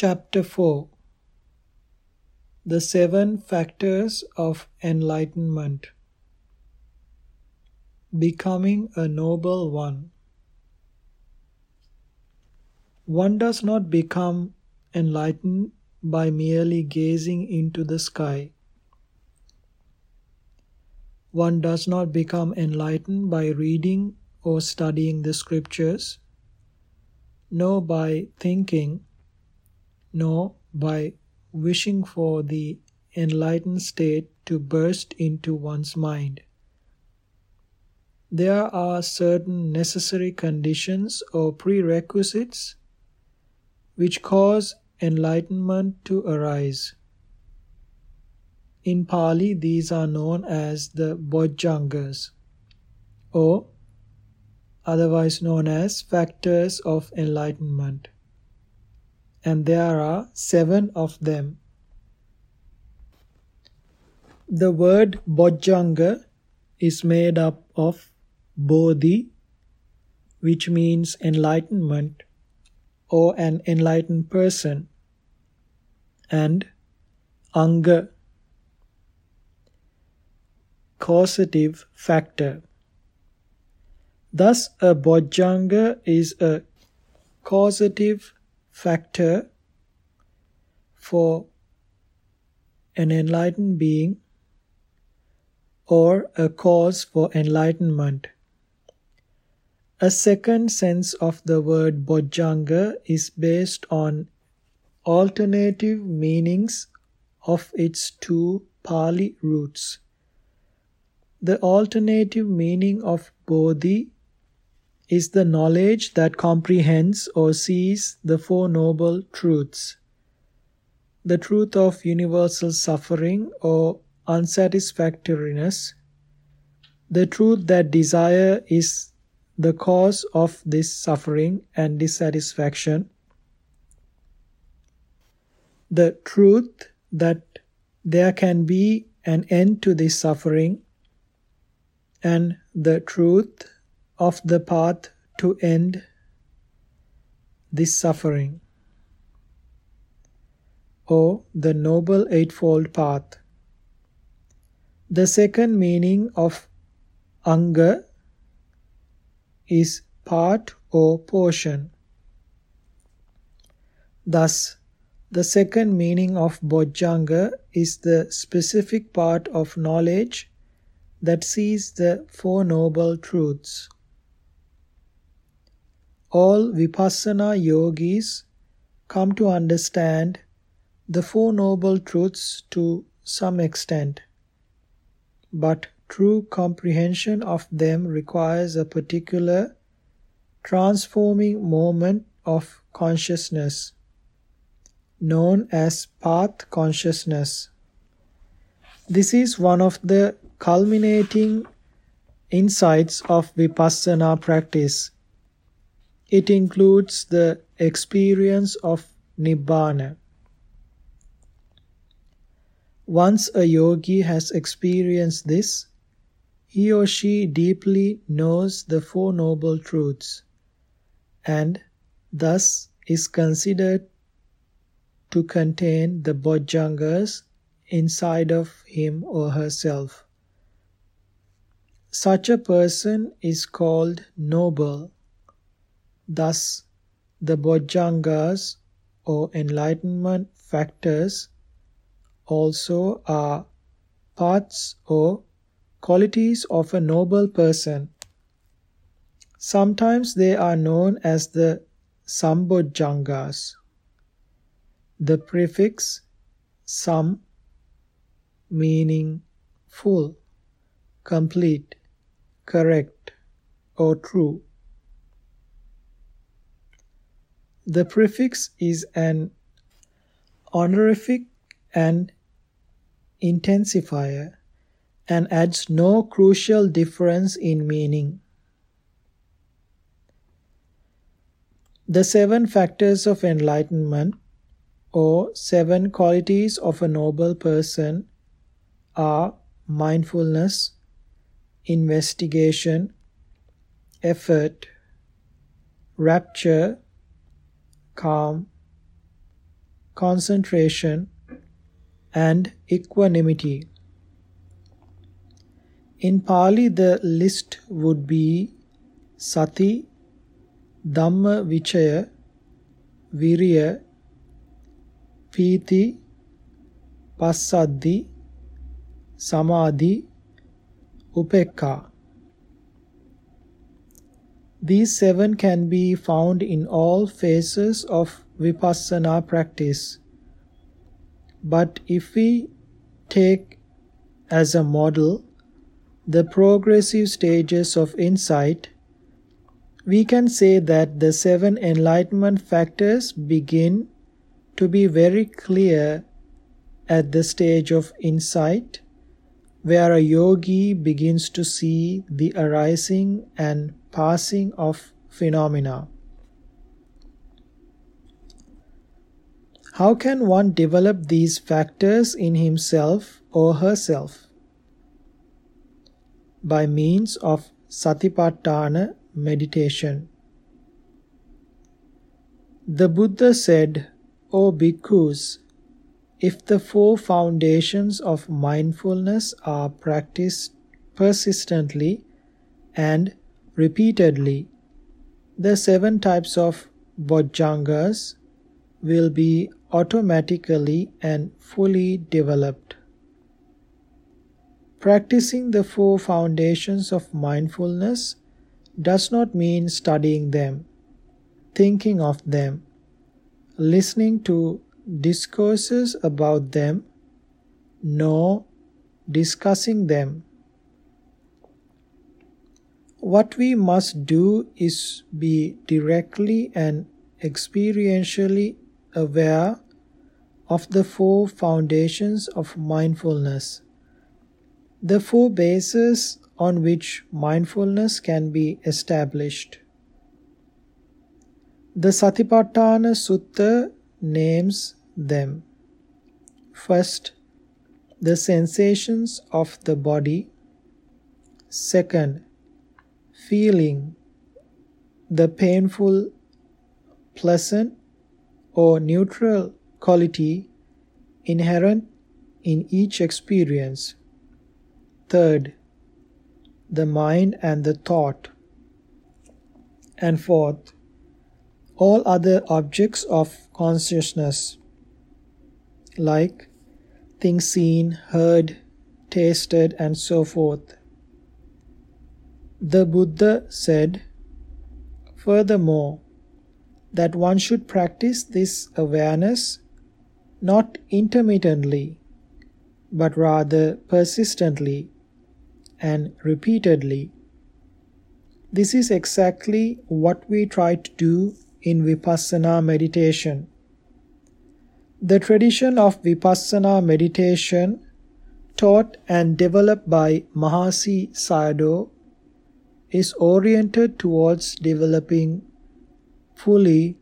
Chapter 4 The Seven Factors of Enlightenment. Becoming a Noble One. One does not become enlightened by merely gazing into the sky. One does not become enlightened by reading or studying the scriptures, nor by thinking nor by wishing for the enlightened state to burst into one's mind. There are certain necessary conditions or prerequisites which cause enlightenment to arise. In Pali, these are known as the Bojjhangas, or otherwise known as factors of enlightenment and there are seven of them. The word Bojjhanga is made up of Bodhi, which means enlightenment or an enlightened person, and Anga, causative factor. Thus, a Bojjhanga is a causative factor for an enlightened being or a cause for enlightenment. A second sense of the word Bojjhanga is based on alternative meanings of its two Pali roots. The alternative meaning of Bodhi is the knowledge that comprehends or sees the Four Noble Truths. The truth of universal suffering or unsatisfactoriness, the truth that desire is the cause of this suffering and dissatisfaction, the truth that there can be an end to this suffering, and the truth of the path to end this suffering, or the Noble Eightfold Path. The second meaning of Anga is part or portion. Thus, the second meaning of Bojjhanga is the specific part of knowledge that sees the Four Noble Truths. All Vipassana yogis come to understand the Four Noble Truths to some extent, but true comprehension of them requires a particular transforming moment of consciousness, known as path consciousness. This is one of the culminating insights of Vipassana practice it includes the experience of Nibbana. Once a yogi has experienced this, he or she deeply knows the Four Noble Truths and thus is considered to contain the Bojjhangas inside of him or herself. Such a person is called noble Thus, the Bojjhangas or enlightenment factors also are parts or qualities of a noble person. Sometimes they are known as the Sambojjhangas. The prefix sam meaning full, complete, correct, or true The prefix is an honorific and intensifier and adds no crucial difference in meaning. The seven factors of enlightenment, or seven qualities of a noble person, are mindfulness, investigation, effort, rapture, calm, concentration, and equanimity. In Pali, the list would be Sati, Dhamma Vichaya, Virya, Piti, Passaddhi, Samadhi, Upekkha. These seven can be found in all phases of vipassana practice. But if we take as a model the progressive stages of insight, we can say that the seven enlightenment factors begin to be very clear at the stage of insight, where a yogi begins to see the arising and passing of phenomena. How can one develop these factors in himself or herself? By means of Satipatthana meditation. The Buddha said, O bhikkhus, if the four foundations of mindfulness are practiced persistently and repeatedly, the seven types of bojjhangas will be automatically and fully developed. Practicing the four foundations of mindfulness does not mean studying them, thinking of them, listening to discourses about them, nor discussing them. What we must do is be directly and experientially aware of the four foundations of mindfulness. The four bases on which mindfulness can be established. The Satipatthana Sutta names them. First, the sensations of the body. Second, feeling the painful, pleasant, or neutral quality inherent in each experience. Third, the mind and the thought. And fourth, all other objects of consciousness, like things seen, heard, tasted, and so forth. The Buddha said, furthermore, that one should practice this awareness not intermittently, but rather persistently and repeatedly. This is exactly what we try to do in Vipassana meditation. The tradition of Vipassana meditation, taught and developed by Mahasi Sayadaw, is oriented towards developing fully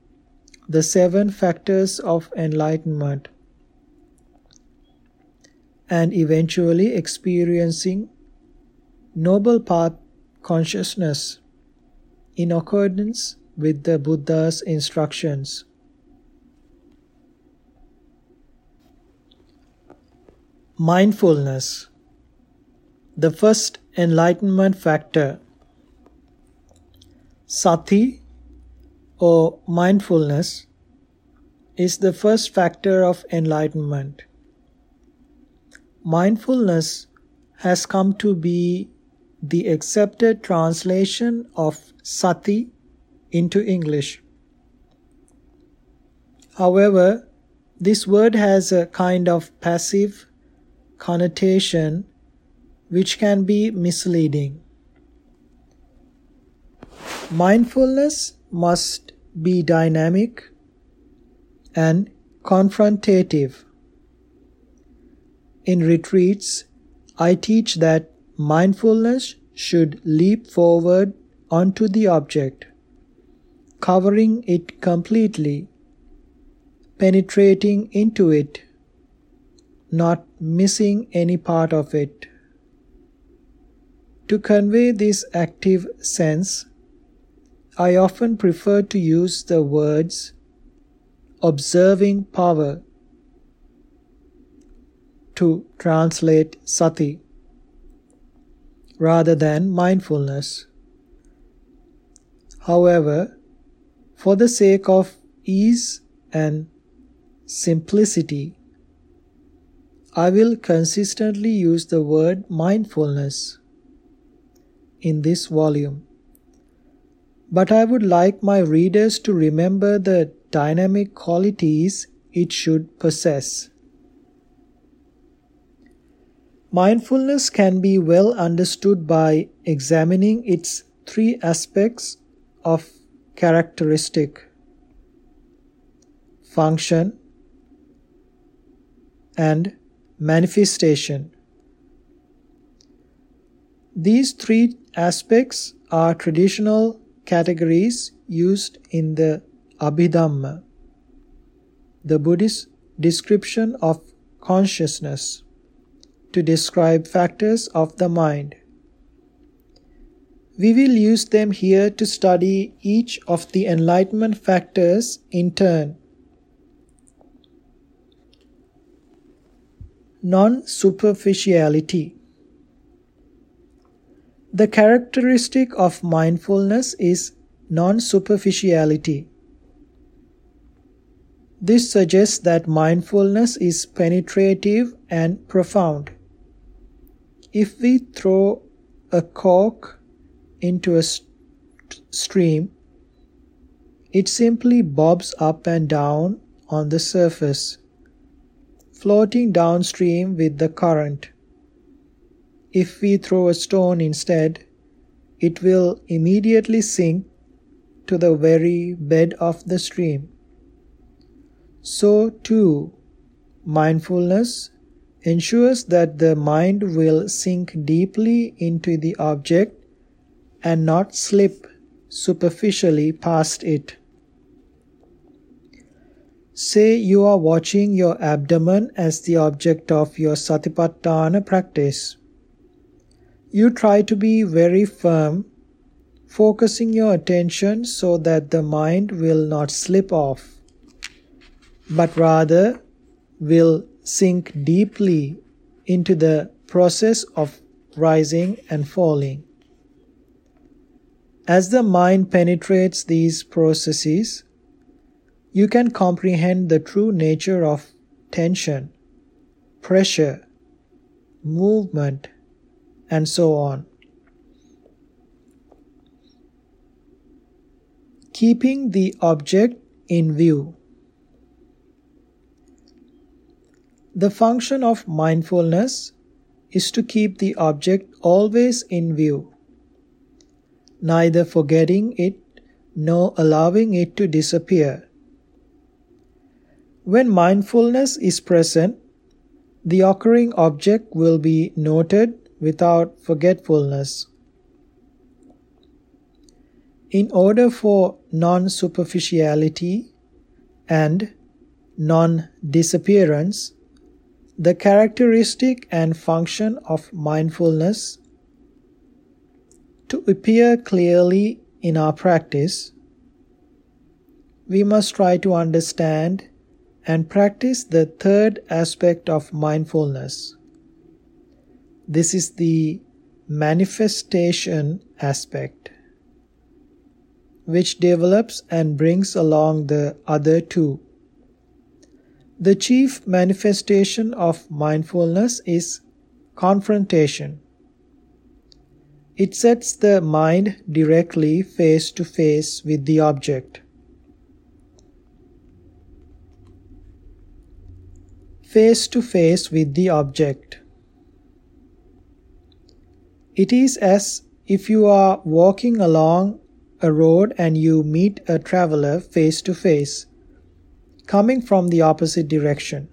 the seven factors of enlightenment and eventually experiencing noble path consciousness in accordance with the Buddha's instructions. Mindfulness, the first enlightenment factor. Sati or mindfulness is the first factor of enlightenment. Mindfulness has come to be the accepted translation of sati into English. However, this word has a kind of passive connotation which can be misleading. Mindfulness must be dynamic and confrontative. In retreats, I teach that mindfulness should leap forward onto the object, covering it completely, penetrating into it, not missing any part of it. To convey this active sense, I often prefer to use the words observing power to translate sati rather than mindfulness. However, for the sake of ease and simplicity, I will consistently use the word mindfulness in this volume. But I would like my readers to remember the dynamic qualities it should possess. Mindfulness can be well understood by examining its three aspects of characteristic function and manifestation. These three aspects are traditional categories used in the Abhidhamma, the Buddhist description of consciousness to describe factors of the mind. We will use them here to study each of the enlightenment factors in turn. Non superficiality. The characteristic of mindfulness is non superficiality. This suggests that mindfulness is penetrative and profound. If we throw a cork into a st- stream, it simply bobs up and down on the surface, floating downstream with the current. If we throw a stone instead, it will immediately sink to the very bed of the stream. So, too, mindfulness ensures that the mind will sink deeply into the object and not slip superficially past it. Say you are watching your abdomen as the object of your satipatthana practice. You try to be very firm, focusing your attention so that the mind will not slip off, but rather will sink deeply into the process of rising and falling. As the mind penetrates these processes, you can comprehend the true nature of tension, pressure, movement, and so on. Keeping the object in view. The function of mindfulness is to keep the object always in view, neither forgetting it nor allowing it to disappear. When mindfulness is present, the occurring object will be noted without forgetfulness. In order for non superficiality and non disappearance, the characteristic and function of mindfulness to appear clearly in our practice, we must try to understand and practice the third aspect of mindfulness. This is the manifestation aspect, which develops and brings along the other two. The chief manifestation of mindfulness is confrontation. It sets the mind directly face to face with the object. Face to face with the object. It is as if you are walking along a road and you meet a traveler face to face coming from the opposite direction.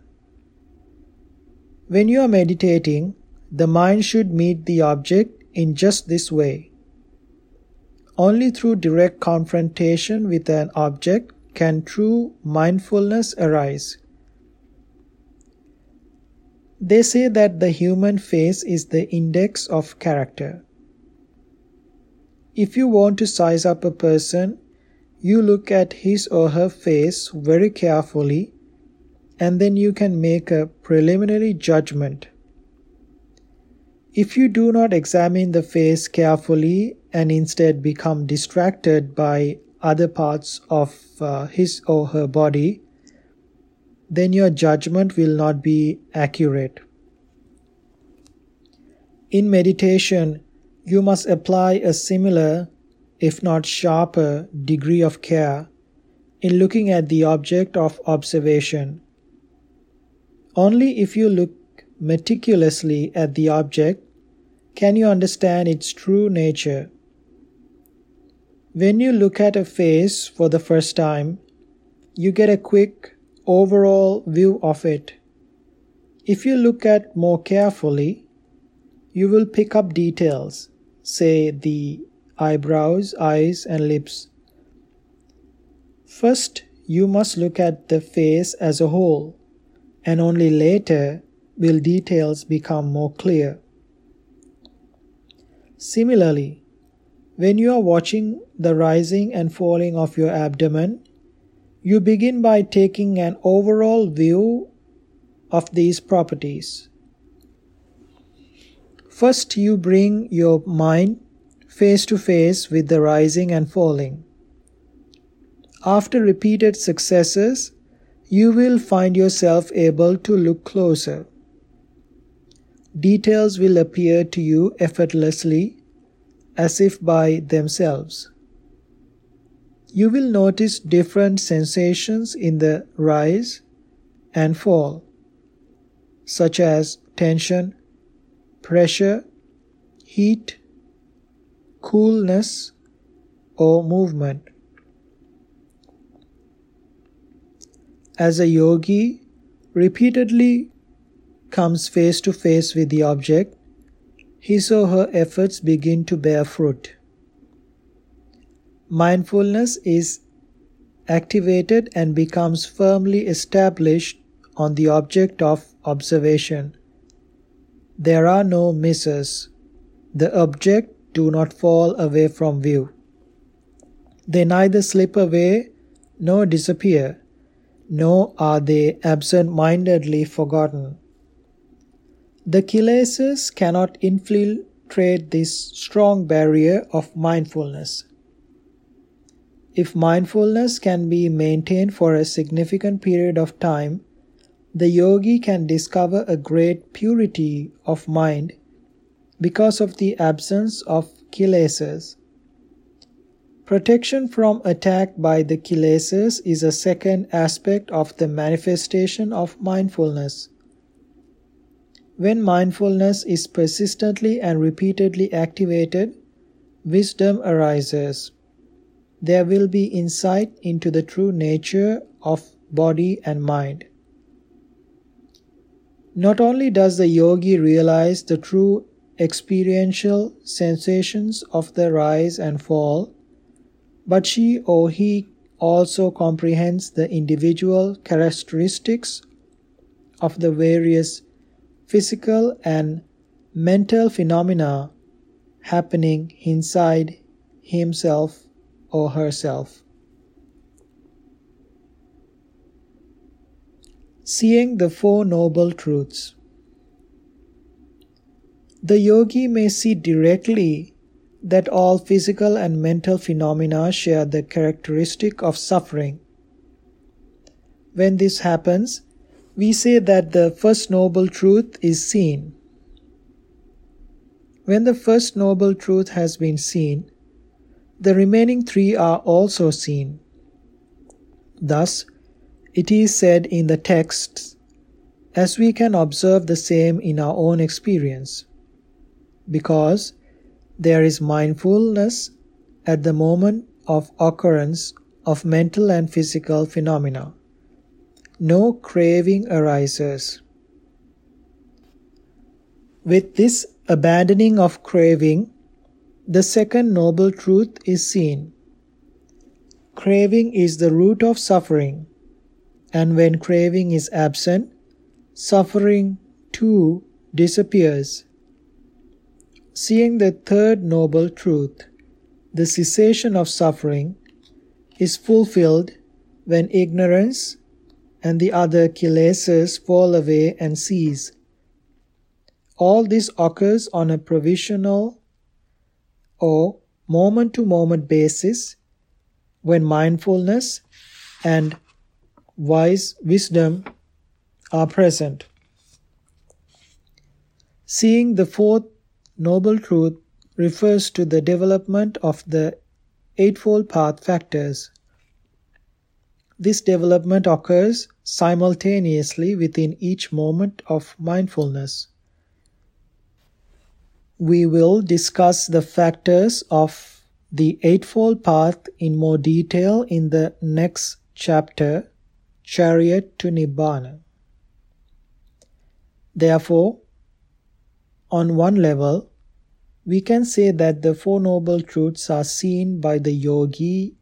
When you are meditating, the mind should meet the object in just this way. Only through direct confrontation with an object can true mindfulness arise. They say that the human face is the index of character. If you want to size up a person, you look at his or her face very carefully and then you can make a preliminary judgment. If you do not examine the face carefully and instead become distracted by other parts of uh, his or her body, then your judgment will not be accurate. In meditation, you must apply a similar, if not sharper, degree of care in looking at the object of observation. Only if you look meticulously at the object can you understand its true nature. When you look at a face for the first time, you get a quick overall view of it. If you look at more carefully, you will pick up details, say the eyebrows, eyes, and lips. First, you must look at the face as a whole and only later will details become more clear. Similarly, when you are watching the rising and falling of your abdomen, you begin by taking an overall view of these properties. First, you bring your mind face to face with the rising and falling. After repeated successes, you will find yourself able to look closer. Details will appear to you effortlessly, as if by themselves. You will notice different sensations in the rise and fall, such as tension, pressure, heat, coolness, or movement. as a yogi repeatedly comes face to face with the object, his or her efforts begin to bear fruit. Mindfulness is activated and becomes firmly established on the object of observation. There are no misses. The object do not fall away from view. They neither slip away nor disappear nor are they absent mindedly forgotten. The kilesas cannot infiltrate this strong barrier of mindfulness. If mindfulness can be maintained for a significant period of time, the yogi can discover a great purity of mind because of the absence of kilesas. Protection from attack by the kilesas is a second aspect of the manifestation of mindfulness. When mindfulness is persistently and repeatedly activated, wisdom arises. There will be insight into the true nature of body and mind. Not only does the yogi realize the true experiential sensations of the rise and fall, but she or he also comprehends the individual characteristics of the various physical and mental phenomena happening inside himself or herself. Seeing the Four Noble Truths The yogi may see directly that all physical and mental phenomena share the characteristic of suffering. When this happens, we say that the first noble truth is seen. When the first noble truth has been seen, the remaining three are also seen. Thus, it is said in the texts, as we can observe the same in our own experience. Because there is mindfulness at the moment of occurrence of mental and physical phenomena. No craving arises. With this abandoning of craving, the second noble truth is seen. Craving is the root of suffering, and when craving is absent, suffering too disappears. Seeing the third noble truth, the cessation of suffering, is fulfilled when ignorance and the other kilesas fall away and cease. All this occurs on a provisional or moment to moment basis when mindfulness and wise wisdom are present. Seeing the fourth noble truth refers to the development of the Eightfold Path factors. This development occurs simultaneously within each moment of mindfulness. We will discuss the factors of the Eightfold Path in more detail in the next chapter, Chariot to Nibbana. Therefore, on one level, we can say that the Four Noble Truths are seen by the yogi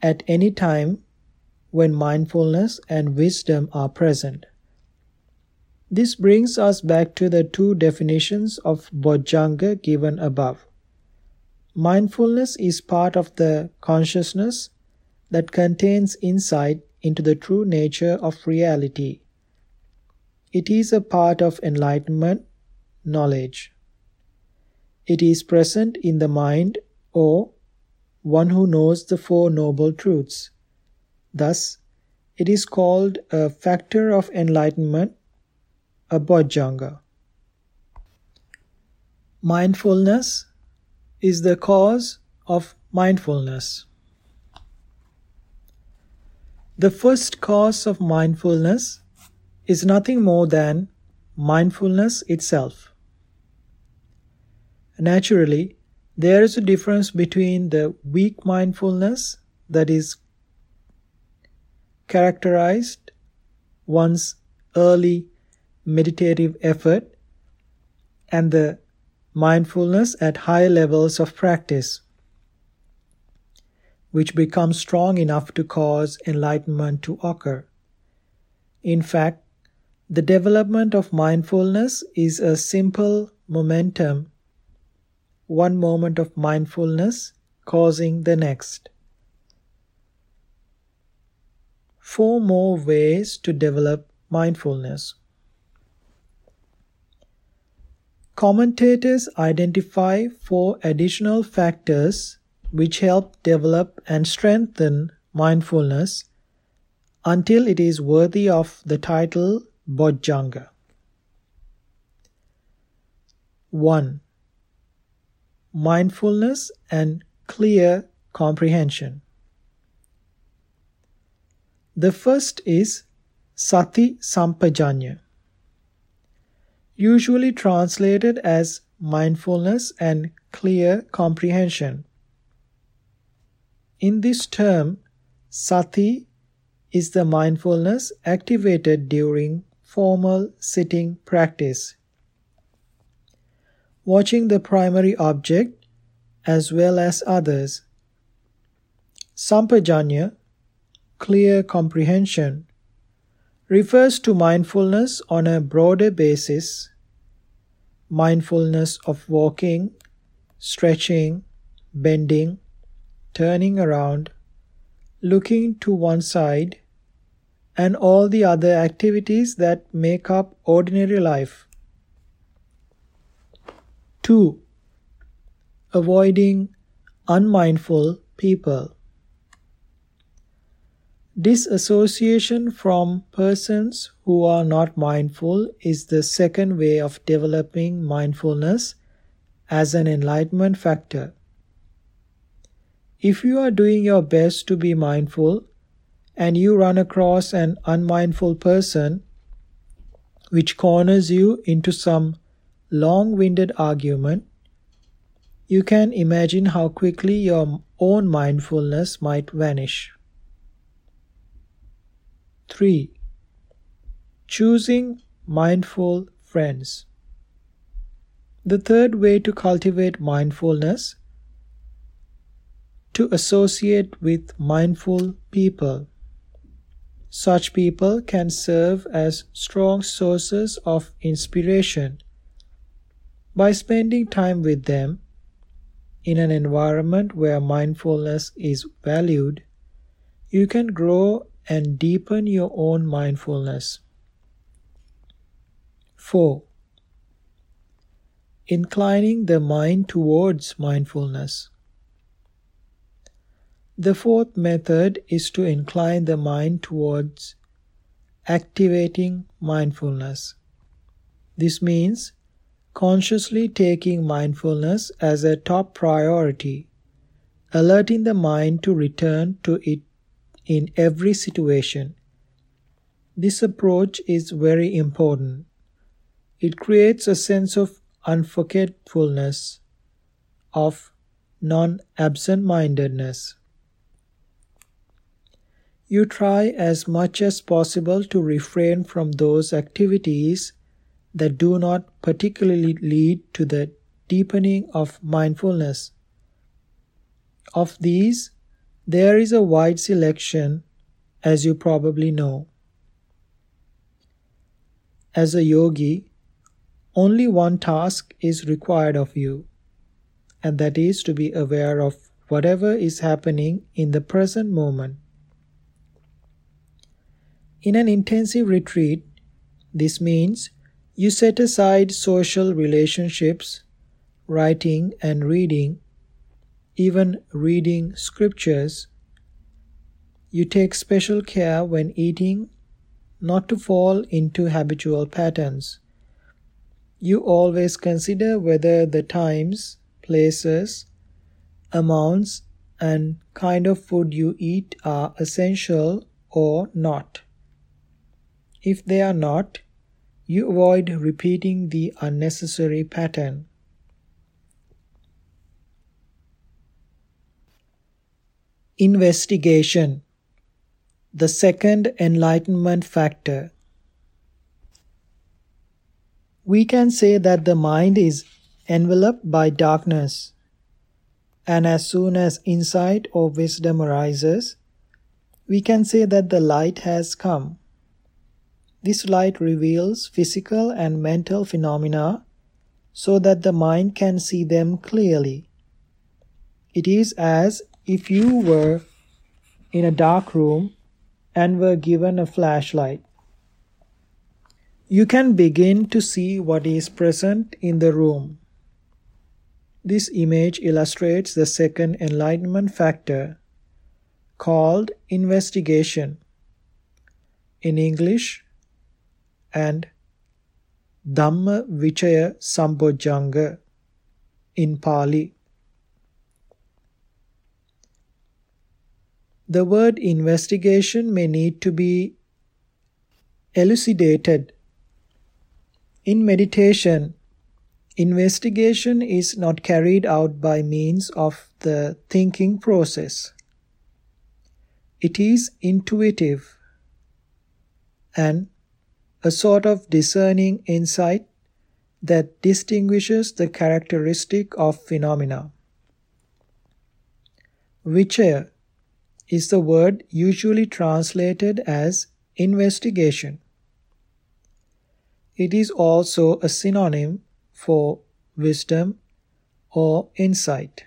at any time when mindfulness and wisdom are present. This brings us back to the two definitions of Bojjhanga given above. Mindfulness is part of the consciousness that contains insight into the true nature of reality. It is a part of enlightenment, knowledge. It is present in the mind or one who knows the Four Noble Truths. Thus, it is called a factor of enlightenment a bojjhanga. Mindfulness is the cause of mindfulness. The first cause of mindfulness is nothing more than mindfulness itself. Naturally, there is a difference between the weak mindfulness that is characterized one's early meditative effort and the mindfulness at high levels of practice, which becomes strong enough to cause enlightenment to occur. In fact, the development of mindfulness is a simple momentum, one moment of mindfulness causing the next. Four more ways to develop mindfulness. Commentators identify four additional factors which help develop and strengthen mindfulness until it is worthy of the title Bojjhanga. 1. Mindfulness and clear comprehension. The first is Sati Sampajanya usually translated as mindfulness and clear comprehension. In this term, sati is the mindfulness activated during formal sitting practice. Watching the primary object as well as others. Sampajanya, clear comprehension, refers to mindfulness on a broader basis mindfulness of walking, stretching, bending, turning around, looking to one side, and all the other activities that make up ordinary life. 2. Avoiding unmindful people. Disassociation from persons who are not mindful is the second way of developing mindfulness as an enlightenment factor. If you are doing your best to be mindful and you run across an unmindful person which corners you into some long winded argument, you can imagine how quickly your own mindfulness might vanish. 3. Choosing mindful friends. The third way to cultivate mindfulness to associate with mindful people. Such people can serve as strong sources of inspiration. By spending time with them in an environment where mindfulness is valued, you can grow and deepen your own mindfulness. 4. Inclining the mind towards mindfulness. The fourth method is to incline the mind towards activating mindfulness. This means consciously taking mindfulness as a top priority, alerting the mind to return to it in every situation. This approach is very important. It creates a sense of unforgetfulness, of non absent mindedness. You try as much as possible to refrain from those activities that do not particularly lead to the deepening of mindfulness. Of these, there is a wide selection, as you probably know. As a yogi, only one task is required of you, and that is to be aware of whatever is happening in the present moment. In an intensive retreat, this means you set aside social relationships, writing and reading, even reading scriptures. You take special care when eating not to fall into habitual patterns. You always consider whether the times, places, amounts, and kind of food you eat are essential or not. If they are not, you avoid repeating the unnecessary pattern. Investigation The second enlightenment factor. We can say that the mind is enveloped by darkness, and as soon as insight or wisdom arises, we can say that the light has come. This light reveals physical and mental phenomena so that the mind can see them clearly. It is as if you were in a dark room and were given a flashlight. You can begin to see what is present in the room. This image illustrates the second enlightenment factor called investigation. In English, and Dhamma Vichaya Sambojjhanga in Pali. The word investigation may need to be elucidated. In meditation, investigation is not carried out by means of the thinking process. It is intuitive and a sort of discerning insight that distinguishes the characteristic of phenomena. Vichaya is the word usually translated as investigation. It is also a synonym for wisdom or insight.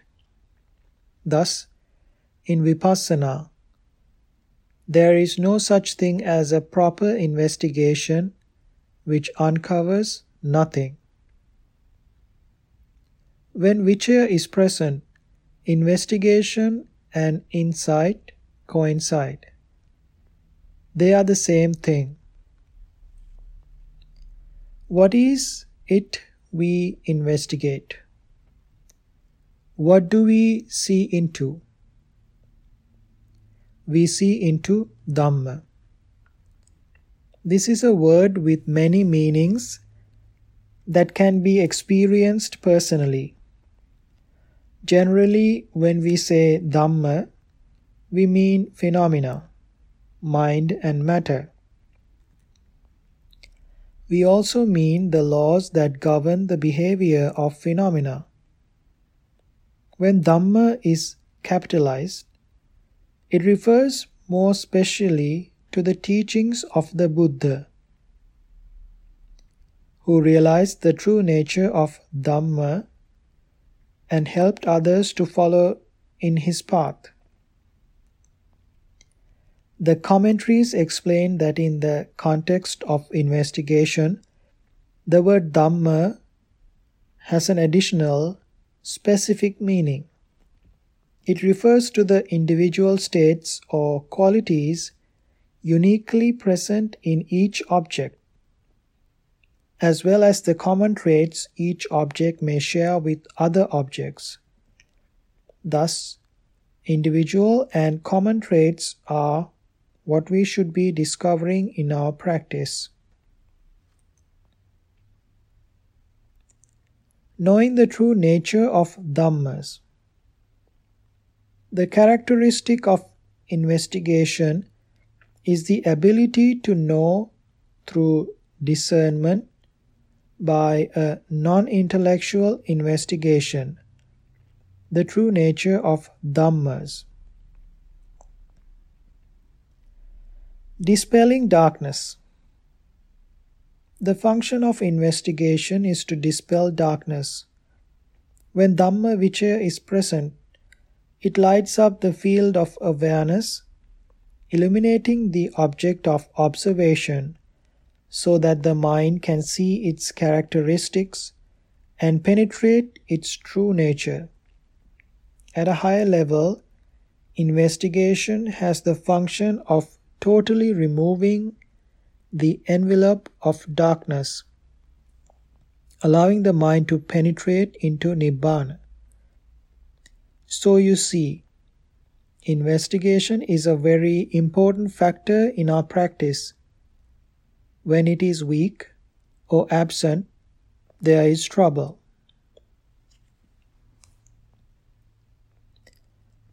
Thus, in Vipassana, there is no such thing as a proper investigation which uncovers nothing. When Vichaya is present, investigation and insight coincide. They are the same thing. What is it we investigate? What do we see into? we see into Dhamma. This is a word with many meanings that can be experienced personally. Generally, when we say Dhamma, we mean phenomena, mind and matter. We also mean the laws that govern the behavior of phenomena. When Dhamma is capitalized, it refers more specially to the teachings of the Buddha, who realized the true nature of Dhamma and helped others to follow in his path. The commentaries explain that in the context of investigation, the word Dhamma has an additional specific meaning. It refers to the individual states or qualities uniquely present in each object, as well as the common traits each object may share with other objects. Thus, individual and common traits are what we should be discovering in our practice. Knowing the true nature of Dhammas. The characteristic of investigation is the ability to know through discernment by a non intellectual investigation the true nature of Dhammas. Dispelling darkness. The function of investigation is to dispel darkness. When Dhamma Vichaya is present, it lights up the field of awareness, illuminating the object of observation so that the mind can see its characteristics and penetrate its true nature. At a higher level, investigation has the function of totally removing the envelope of darkness, allowing the mind to penetrate into Nibbana. So you see, investigation is a very important factor in our practice. When it is weak or absent, there is trouble.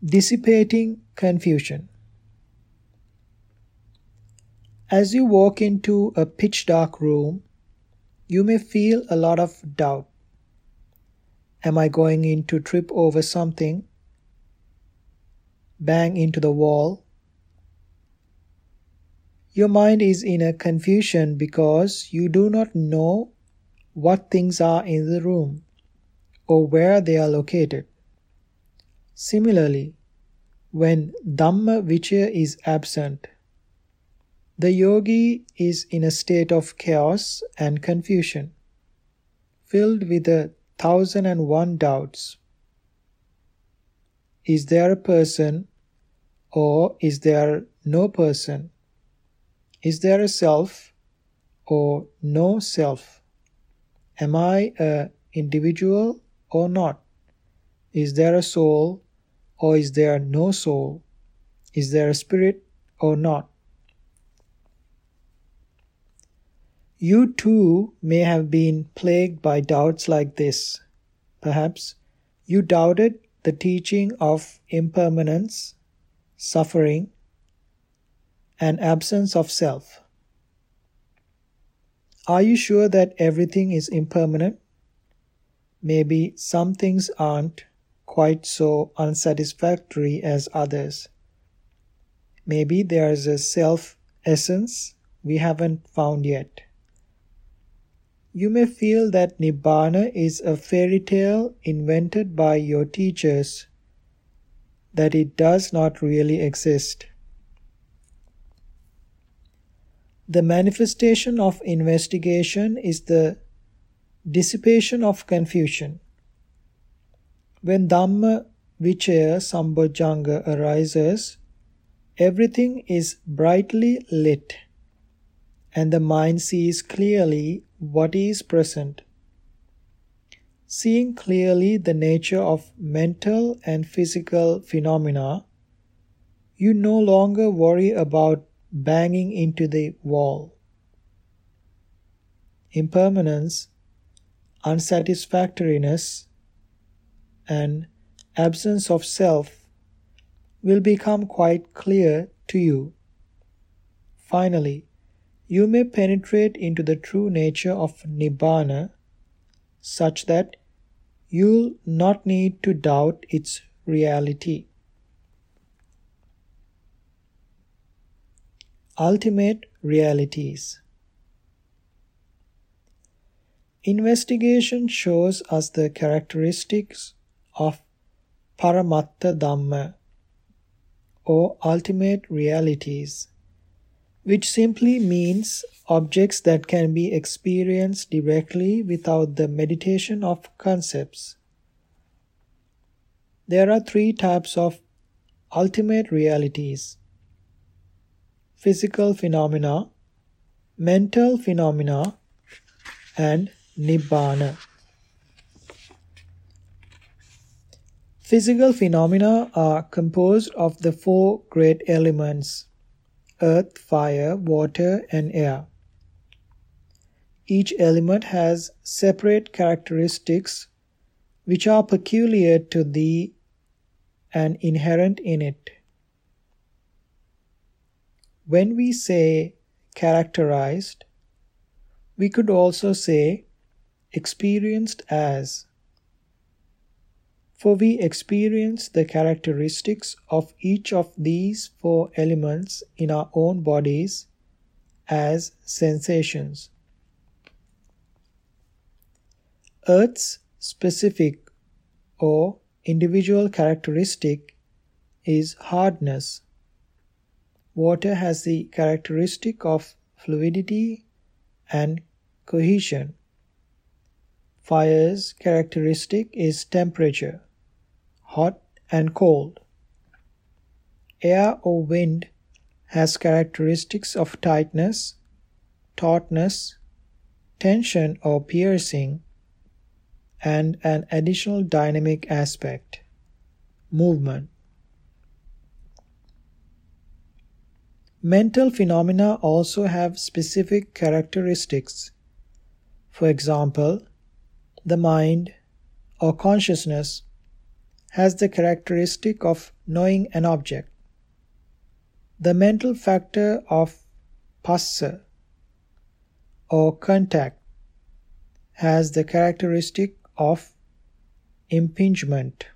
Dissipating confusion. As you walk into a pitch dark room, you may feel a lot of doubt. Am I going in to trip over something? Bang into the wall? Your mind is in a confusion because you do not know what things are in the room or where they are located. Similarly, when Dhamma Vichaya is absent, the yogi is in a state of chaos and confusion, filled with a thousand and one doubts. Is there a person or is there no person? Is there a self or no self? Am I a individual or not? Is there a soul or is there no soul? Is there a spirit or not? You too may have been plagued by doubts like this. Perhaps you doubted the teaching of impermanence, suffering, and absence of self. Are you sure that everything is impermanent? Maybe some things aren't quite so unsatisfactory as others. Maybe there is a self essence we haven't found yet. You may feel that Nibbana is a fairy tale invented by your teachers, that it does not really exist. The manifestation of investigation is the dissipation of confusion. When Dhamma Vichaya Sambojjhanga arises, everything is brightly lit, and the mind sees clearly what is present. Seeing clearly the nature of mental and physical phenomena, you no longer worry about banging into the wall. Impermanence, unsatisfactoriness, and absence of self will become quite clear to you. Finally, you may penetrate into the true nature of Nibbana such that you'll not need to doubt its reality. Ultimate realities. Investigation shows us the characteristics of Paramattha Dhamma, or ultimate realities, which simply means objects that can be experienced directly without the meditation of concepts. There are three types of ultimate realities physical phenomena, mental phenomena, and nibbana. Physical phenomena are composed of the four great elements earth, fire, water, and air. Each element has separate characteristics which are peculiar to thee and inherent in it. When we say characterized, we could also say experienced as for we experience the characteristics of each of these four elements in our own bodies as sensations. Earth's specific or individual characteristic is hardness. Water has the characteristic of fluidity and cohesion. Fire's characteristic is temperature hot and cold. Air or wind has characteristics of tightness, tautness, tension or piercing, and an additional dynamic aspect movement. Mental phenomena also have specific characteristics. For example, the mind or consciousness has the characteristic of knowing an object. The mental factor of phassa or contact has the characteristic of impingement.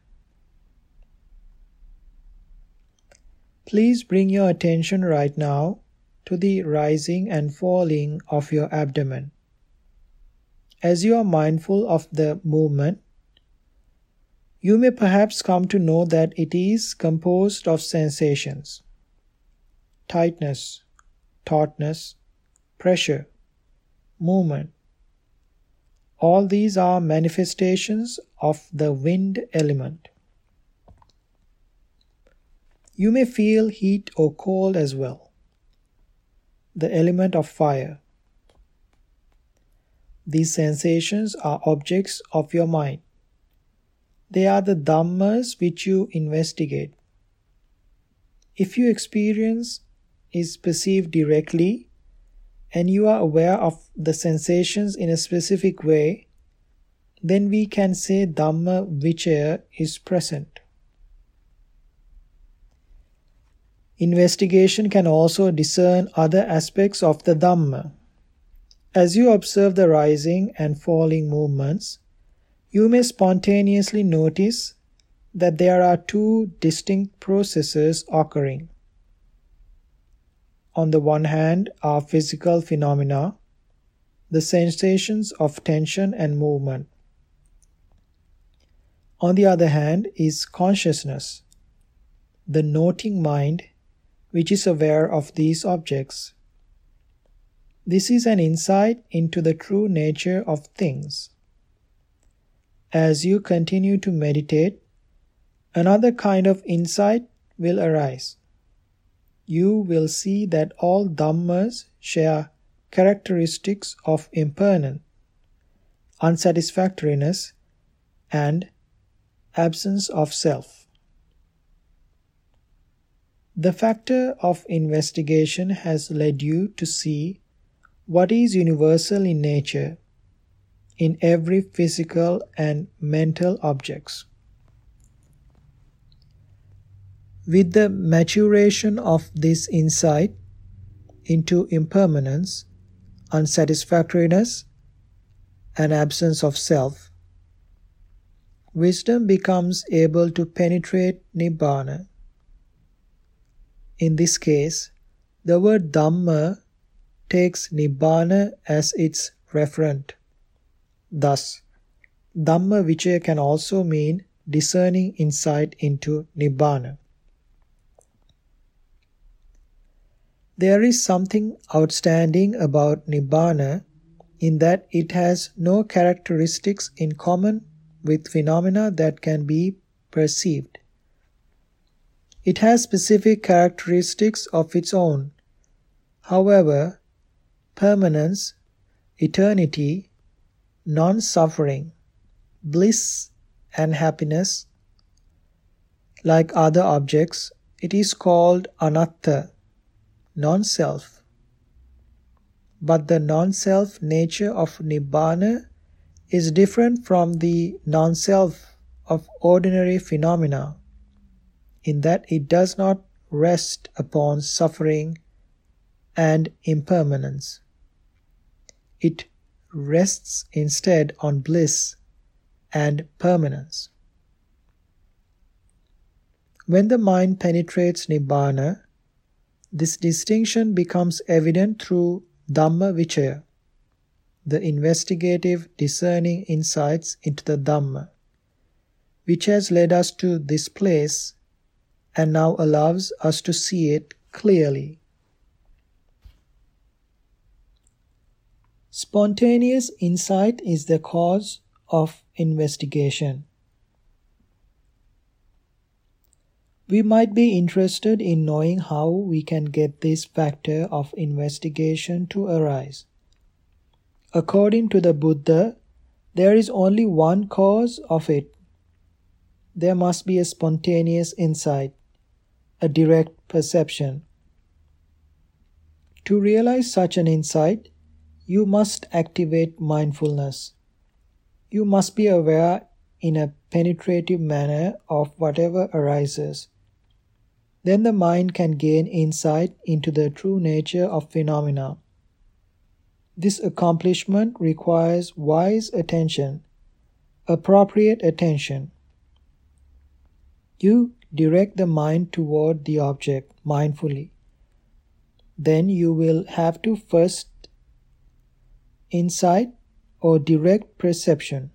Please bring your attention right now to the rising and falling of your abdomen. As you are mindful of the movement, you may perhaps come to know that it is composed of sensations tightness, tautness, pressure, movement. All these are manifestations of the wind element. You may feel heat or cold as well, the element of fire. These sensations are objects of your mind. They are the Dhammas which you investigate. If your experience is perceived directly and you are aware of the sensations in a specific way, then we can say Dhamma Vichaya is present. Investigation can also discern other aspects of the Dhamma. As you observe the rising and falling movements, you may spontaneously notice that there are two distinct processes occurring. On the one hand are physical phenomena, the sensations of tension and movement. On the other hand is consciousness, the noting mind which is aware of these objects. This is an insight into the true nature of things. As you continue to meditate, another kind of insight will arise. You will see that all Dhammas share characteristics of impermanence, unsatisfactoriness, and absence of self. The factor of investigation has led you to see what is universal in nature in every physical and mental objects. With the maturation of this insight into impermanence, unsatisfactoriness, and absence of self, wisdom becomes able to penetrate Nibbana. In this case, the word Dhamma takes Nibbana as its referent. Thus, Dhamma Vichaya can also mean discerning insight into Nibbana. There is something outstanding about Nibbana in that it has no characteristics in common with phenomena that can be perceived. It has specific characteristics of its own. However, permanence, eternity, non suffering, bliss, and happiness, like other objects, it is called anatta, non self. But the non self nature of Nibbana is different from the non self of ordinary phenomena, in that it does not rest upon suffering and impermanence. It rests instead on bliss and permanence. When the mind penetrates Nibbana, this distinction becomes evident through Dhamma Vichaya, the investigative, discerning insights into the Dhamma, which has led us to this place and now allows us to see it clearly. Spontaneous insight is the cause of investigation. We might be interested in knowing how we can get this factor of investigation to arise. According to the Buddha, there is only one cause of it. There must be a spontaneous insight, a direct perception. To realize such an insight, you must activate mindfulness. You must be aware in a penetrative manner of whatever arises. Then the mind can gain insight into the true nature of phenomena. This accomplishment requires wise attention, appropriate attention. You direct the mind toward the object mindfully. Then you will have to first insight or direct perception.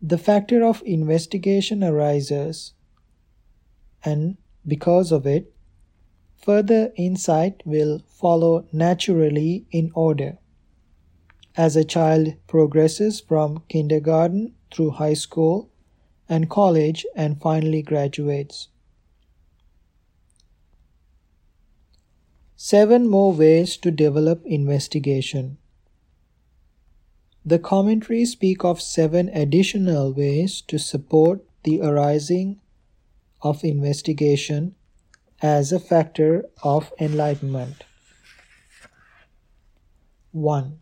The factor of investigation arises and because of it, further insight will follow naturally in order. As a child progresses from kindergarten through high school and college and finally graduates. Seven more ways to develop investigation. The commentaries speak of seven additional ways to support the arising of investigation as a factor of enlightenment. 1.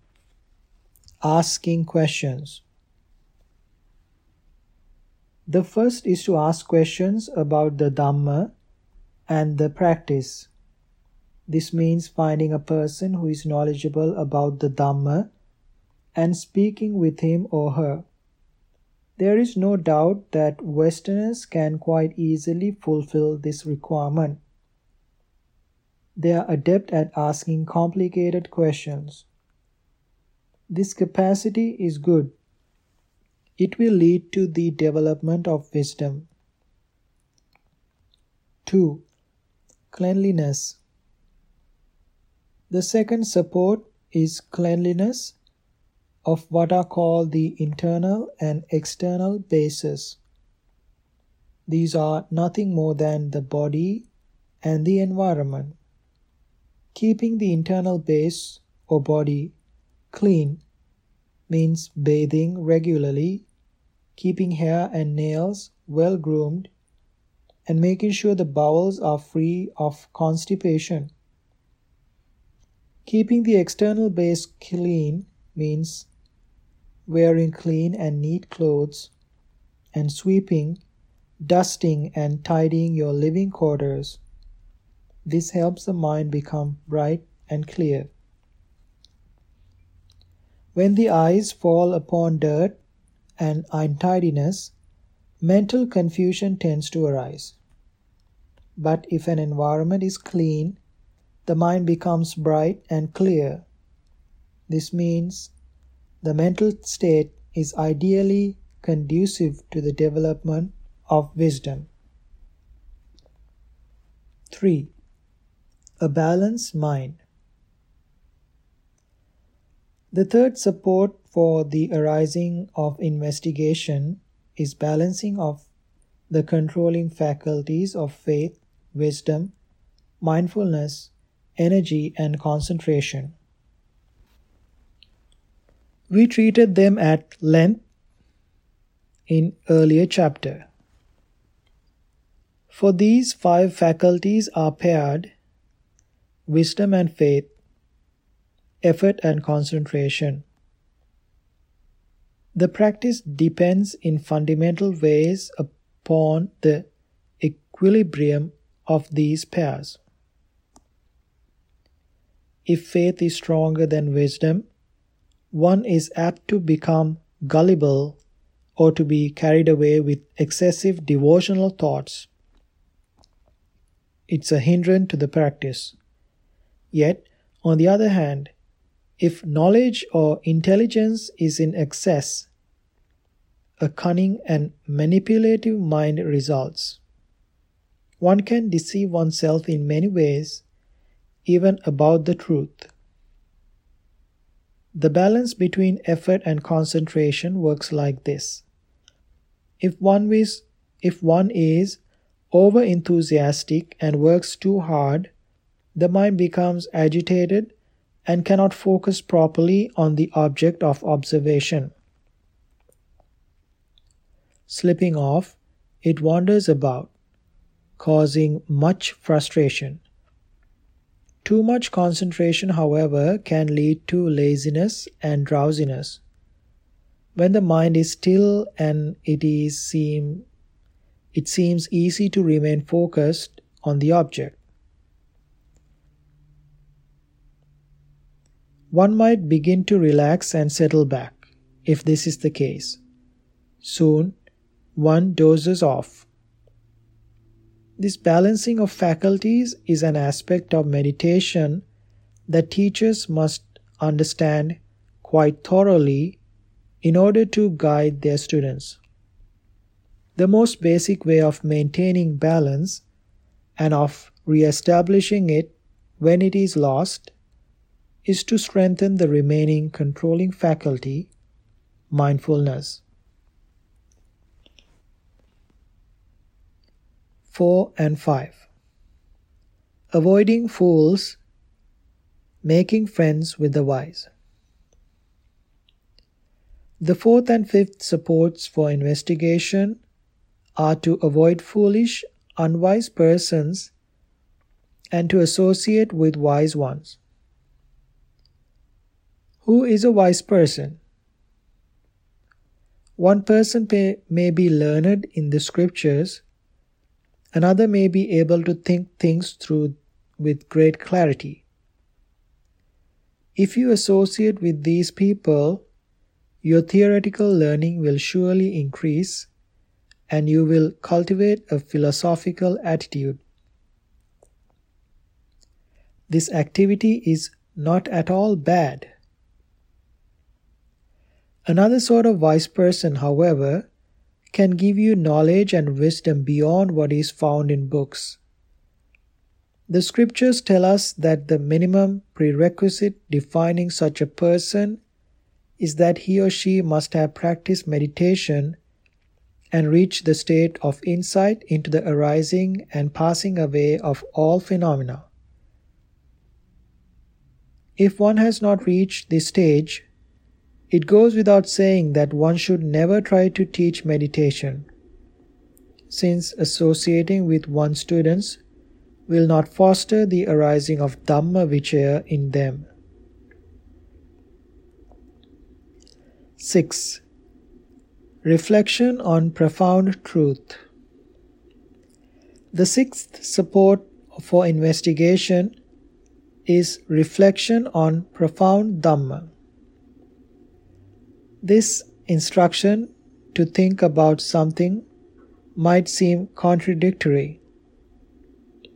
Asking questions. The first is to ask questions about the Dhamma and the practice. This means finding a person who is knowledgeable about the Dhamma and speaking with him or her. There is no doubt that Westerners can quite easily fulfill this requirement. They are adept at asking complicated questions. This capacity is good. It will lead to the development of wisdom. 2. Cleanliness. The second support is cleanliness of what are called the internal and external bases. These are nothing more than the body and the environment. Keeping the internal base or body clean means bathing regularly, keeping hair and nails well groomed, and making sure the bowels are free of constipation. Keeping the external base clean means wearing clean and neat clothes, and sweeping, dusting, and tidying your living quarters. This helps the mind become bright and clear. When the eyes fall upon dirt and untidiness, mental confusion tends to arise. But if an environment is clean, the mind becomes bright and clear. This means the mental state is ideally conducive to the development of wisdom. 3. A balanced mind. The third support for the arising of investigation is balancing of the controlling faculties of faith, wisdom, mindfulness, energy, and concentration. We treated them at length in earlier chapter. For these five faculties are paired wisdom and faith, effort and concentration. The practice depends in fundamental ways upon the equilibrium of these pairs. If faith is stronger than wisdom, one is apt to become gullible or to be carried away with excessive devotional thoughts. It's a hindrance to the practice. Yet, on the other hand, if knowledge or intelligence is in excess, a cunning and manipulative mind results. One can deceive oneself in many ways, even about the truth. The balance between effort and concentration works like this. If one is, if one is over enthusiastic and works too hard, the mind becomes agitated and cannot focus properly on the object of observation. Slipping off, it wanders about, causing much frustration. Too much concentration, however, can lead to laziness and drowsiness. When the mind is still and it is seem it seems easy to remain focused on the object. One might begin to relax and settle back, if this is the case. Soon, one dozes off. This balancing of faculties is an aspect of meditation that teachers must understand quite thoroughly in order to guide their students. The most basic way of maintaining balance and of re establishing it when it is lost is to strengthen the remaining controlling faculty, mindfulness. 4 and 5. Avoiding fools, making friends with the wise. The fourth and fifth supports for investigation are to avoid foolish, unwise persons and to associate with wise ones. Who is a wise person? One person may, may be learned in the scriptures, another may be able to think things through with great clarity. If you associate with these people, your theoretical learning will surely increase and you will cultivate a philosophical attitude. This activity is not at all bad. Another sort of wise person, however, can give you knowledge and wisdom beyond what is found in books. The scriptures tell us that the minimum prerequisite defining such a person is that he or she must have practiced meditation and reached the state of insight into the arising and passing away of all phenomena. If one has not reached this stage, it goes without saying that one should never try to teach meditation, since associating with one's students will not foster the arising of Dhamma Vichaya in them. 6. Reflection on profound truth. The sixth support for investigation is reflection on profound Dhamma. This instruction to think about something might seem contradictory.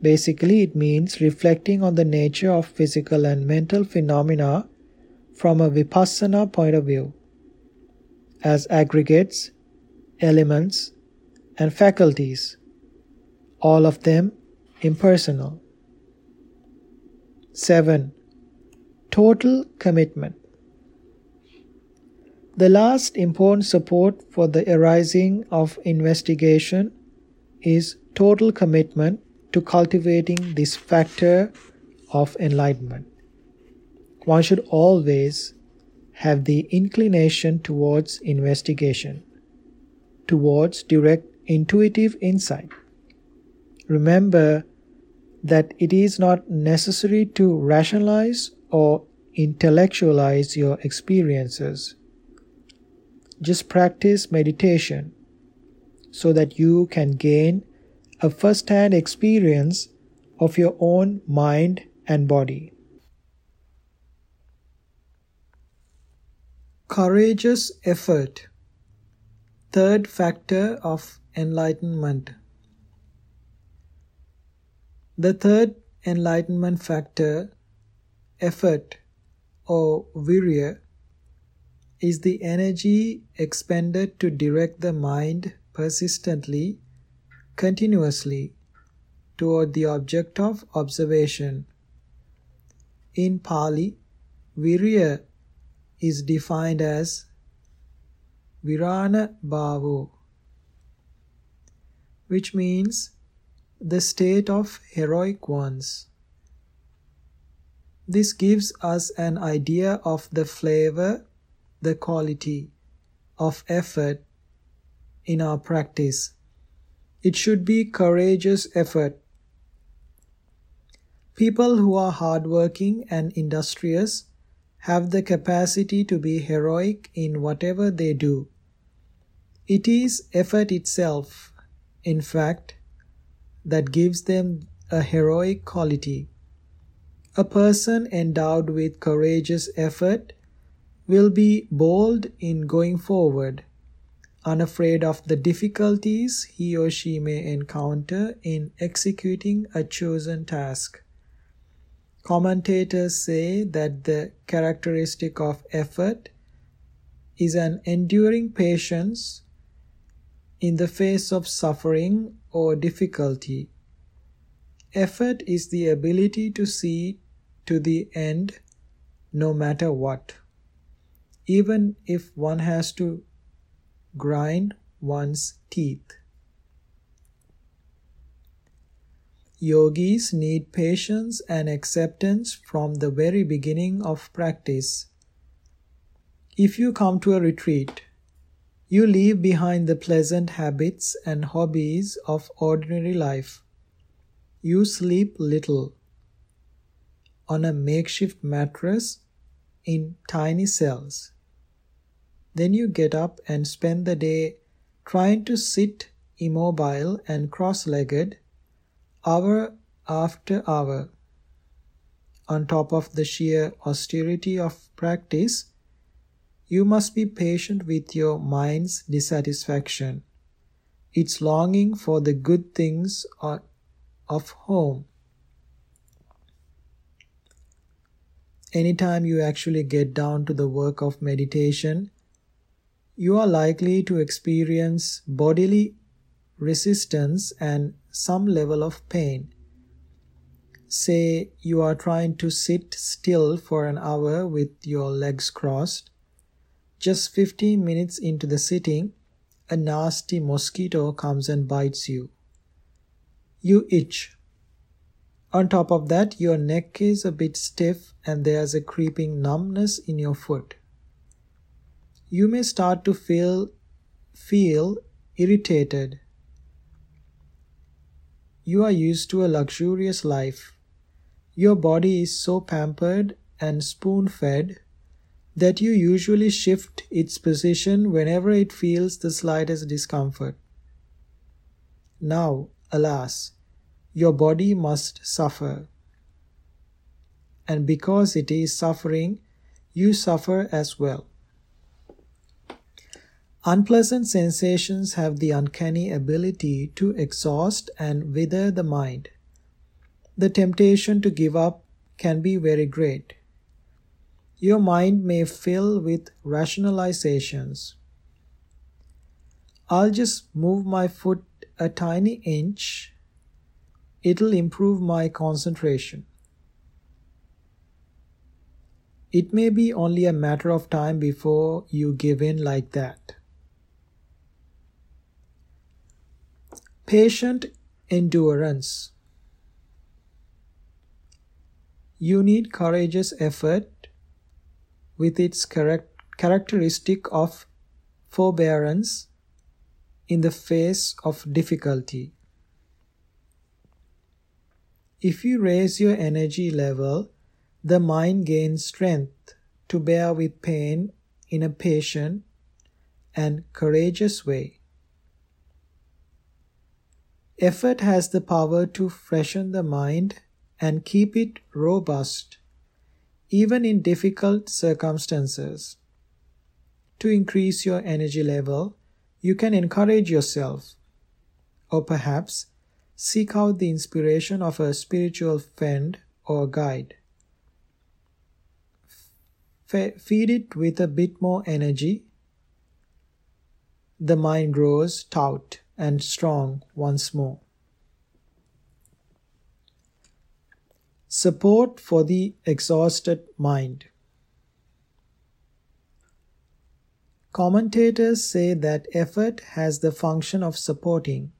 Basically, it means reflecting on the nature of physical and mental phenomena from a vipassana point of view, as aggregates, elements, and faculties, all of them impersonal. 7. Total commitment. The last important support for the arising of investigation is total commitment to cultivating this factor of enlightenment. One should always have the inclination towards investigation, towards direct intuitive insight. Remember that it is not necessary to rationalize or intellectualize your experiences. Just practice meditation so that you can gain a first hand experience of your own mind and body. Courageous effort. Third factor of enlightenment. The third enlightenment factor, effort or virya, is the energy expended to direct the mind persistently, continuously toward the object of observation. In Pali, virya is defined as virana bhavo, which means the state of heroic ones. This gives us an idea of the flavor, the quality of effort in our practice. It should be courageous effort. People who are hardworking and industrious have the capacity to be heroic in whatever they do. It is effort itself, in fact, that gives them a heroic quality. A person endowed with courageous effort will be bold in going forward, unafraid of the difficulties he or she may encounter in executing a chosen task. Commentators say that the characteristic of effort is an enduring patience in the face of suffering or difficulty. Effort is the ability to see to the end no matter what, even if one has to grind one's teeth. Yogis need patience and acceptance from the very beginning of practice. If you come to a retreat, you leave behind the pleasant habits and hobbies of ordinary life. You sleep little on a makeshift mattress in tiny cells. Then you get up and spend the day trying to sit immobile and cross legged hour after hour. On top of the sheer austerity of practice, you must be patient with your mind's dissatisfaction, its longing for the good things of home. Anytime you actually get down to the work of meditation, you are likely to experience bodily resistance and some level of pain. Say you are trying to sit still for an hour with your legs crossed. Just 15 minutes into the sitting, a nasty mosquito comes and bites you. You itch. On top of that, your neck is a bit stiff and there's a creeping numbness in your foot. You may start to feel feel irritated you are used to a luxurious life. Your body is so pampered and spoon fed that you usually shift its position whenever it feels the slightest discomfort. Now, alas, your body must suffer. And because it is suffering, you suffer as well. Unpleasant sensations have the uncanny ability to exhaust and wither the mind. The temptation to give up can be very great. Your mind may fill with rationalizations. I'll just move my foot a tiny inch, it'll improve my concentration. It may be only a matter of time before you give in like that. Patient endurance. You need courageous effort with its characteristic of forbearance in the face of difficulty. If you raise your energy level, the mind gains strength to bear with pain in a patient and courageous way. Effort has the power to freshen the mind and keep it robust, even in difficult circumstances. To increase your energy level, you can encourage yourself, or perhaps seek out the inspiration of a spiritual friend or guide. feed it with a bit more energy. The mind grows taut and strong once more. Support for the exhausted mind. Commentators say that effort has the function of supporting.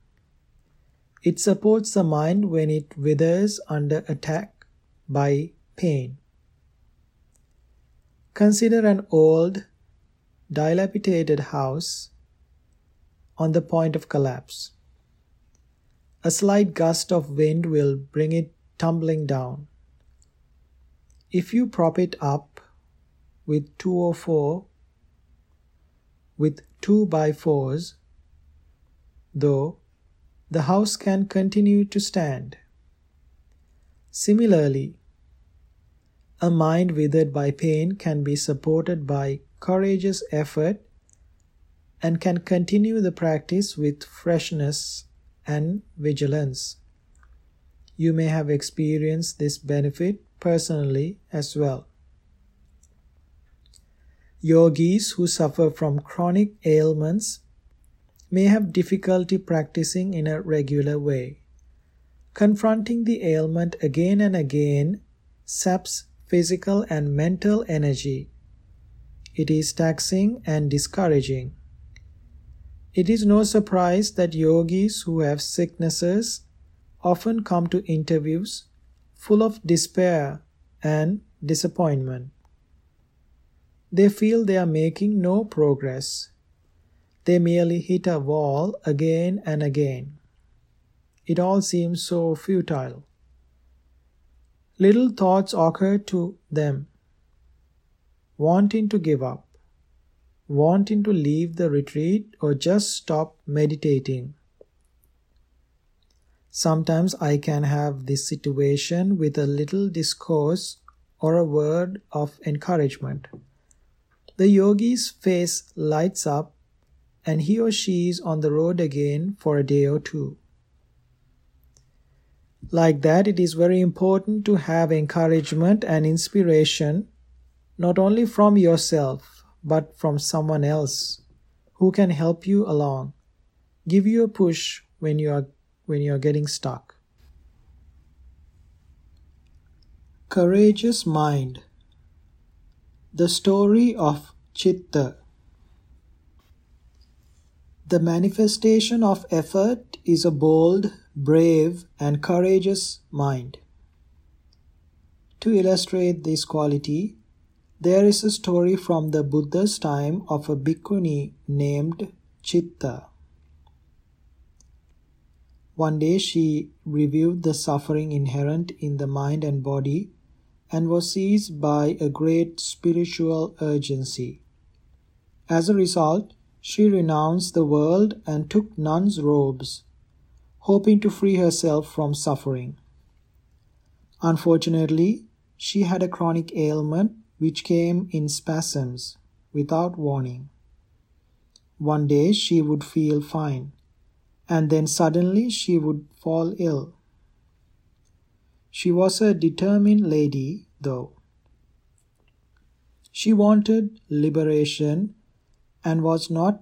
It supports the mind when it withers under attack by pain. Consider an old, dilapidated house on the point of collapse. A slight gust of wind will bring it tumbling down. If you prop it up with two or four, with two by fours, though, the house can continue to stand. Similarly, a mind withered by pain can be supported by courageous effort and can continue the practice with freshness and vigilance. You may have experienced this benefit personally as well. Yogis who suffer from chronic ailments may have difficulty practicing in a regular way. Confronting the ailment again and again saps physical and mental energy. It is taxing and discouraging. It is no surprise that yogis who have sicknesses often come to interviews full of despair and disappointment. They feel they are making no progress. They merely hit a wall again and again. It all seems so futile. Little thoughts occur to them, wanting to give up wanting to leave the retreat or just stop meditating. Sometimes I can have this situation with a little discourse or a word of encouragement. The yogi's face lights up and he or she is on the road again for a day or two. Like that, it is very important to have encouragement and inspiration not only from yourself but from someone else who can help you along, give you a push when you are when you are getting stuck. Courageous Mind The Story of Chitta The manifestation of effort is a bold, brave, and courageous mind. To illustrate this quality, there is a story from the Buddha's time of a bhikkhuni named Chitta. One day she reviewed the suffering inherent in the mind and body and was seized by a great spiritual urgency. As a result, she renounced the world and took nun's robes, hoping to free herself from suffering. Unfortunately, she had a chronic ailment which came in spasms without warning. One day she would feel fine, and then suddenly she would fall ill. She was a determined lady, though. She wanted liberation and was not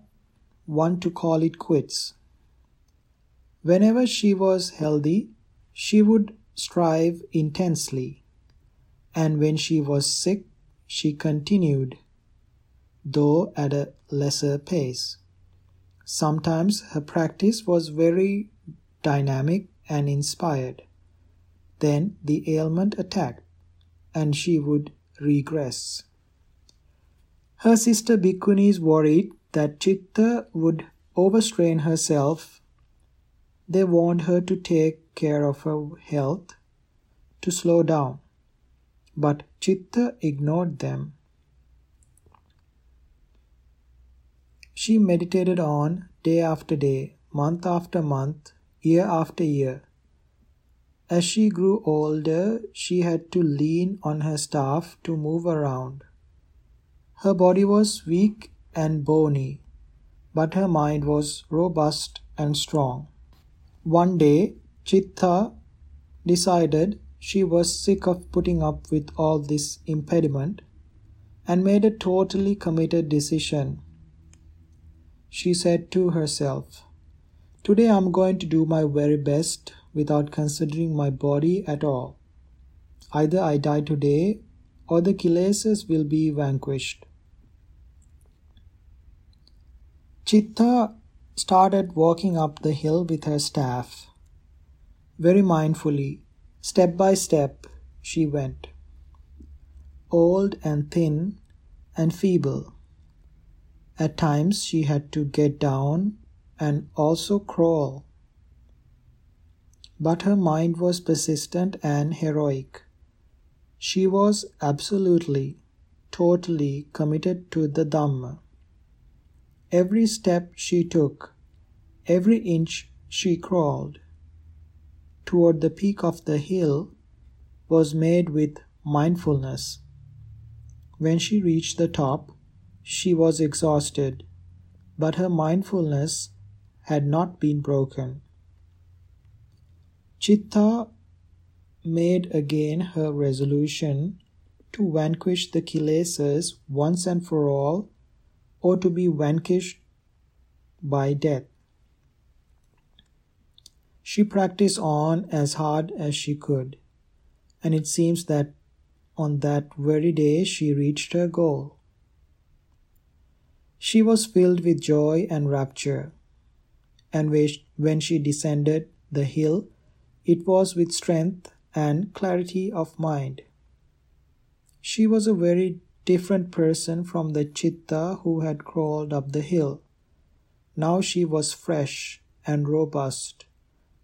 one to call it quits. Whenever she was healthy, she would strive intensely, and when she was sick, she continued, though at a lesser pace. Sometimes her practice was very dynamic and inspired. Then the ailment attacked, and she would regress. Her sister bhikkhunis worried that Chitta would overstrain herself. They warned her to take care of her health, to slow down. But Chitta ignored them. She meditated on day after day, month after month, year after year. As she grew older, she had to lean on her staff to move around. Her body was weak and bony, but her mind was robust and strong. One day, Chitta decided she was sick of putting up with all this impediment and made a totally committed decision. She said to herself, Today I'm going to do my very best without considering my body at all. Either I die today or the kilesas will be vanquished. Chitta started walking up the hill with her staff. Very mindfully, step by step, she went. Old and thin and feeble. At times she had to get down and also crawl. But her mind was persistent and heroic. She was absolutely, totally committed to the Dhamma. Every step she took, every inch she crawled toward the peak of the hill was made with mindfulness. When she reached the top, she was exhausted, but her mindfulness had not been broken. Chitta made again her resolution to vanquish the kilesas once and for all or to be vanquished by death. She practiced on as hard as she could, and it seems that on that very day she reached her goal. She was filled with joy and rapture, and when she descended the hill, it was with strength and clarity of mind. She was a very different person from the Chitta who had crawled up the hill. Now she was fresh and robust,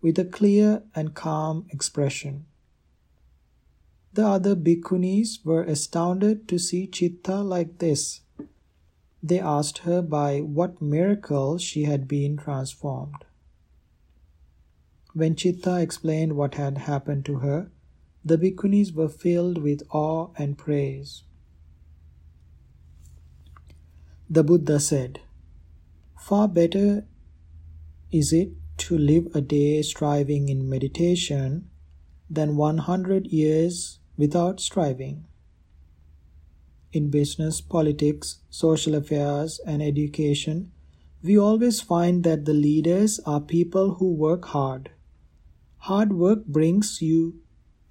with a clear and calm expression. The other bhikkhunis were astounded to see Chitta like this. They asked her by what miracle she had been transformed. When Chitta explained what had happened to her, the bhikkhunis were filled with awe and praise. The Buddha said, Far better is it to live a day striving in meditation than 100 years without striving. In business, politics, social affairs, and education, we always find that the leaders are people who work hard. Hard work brings you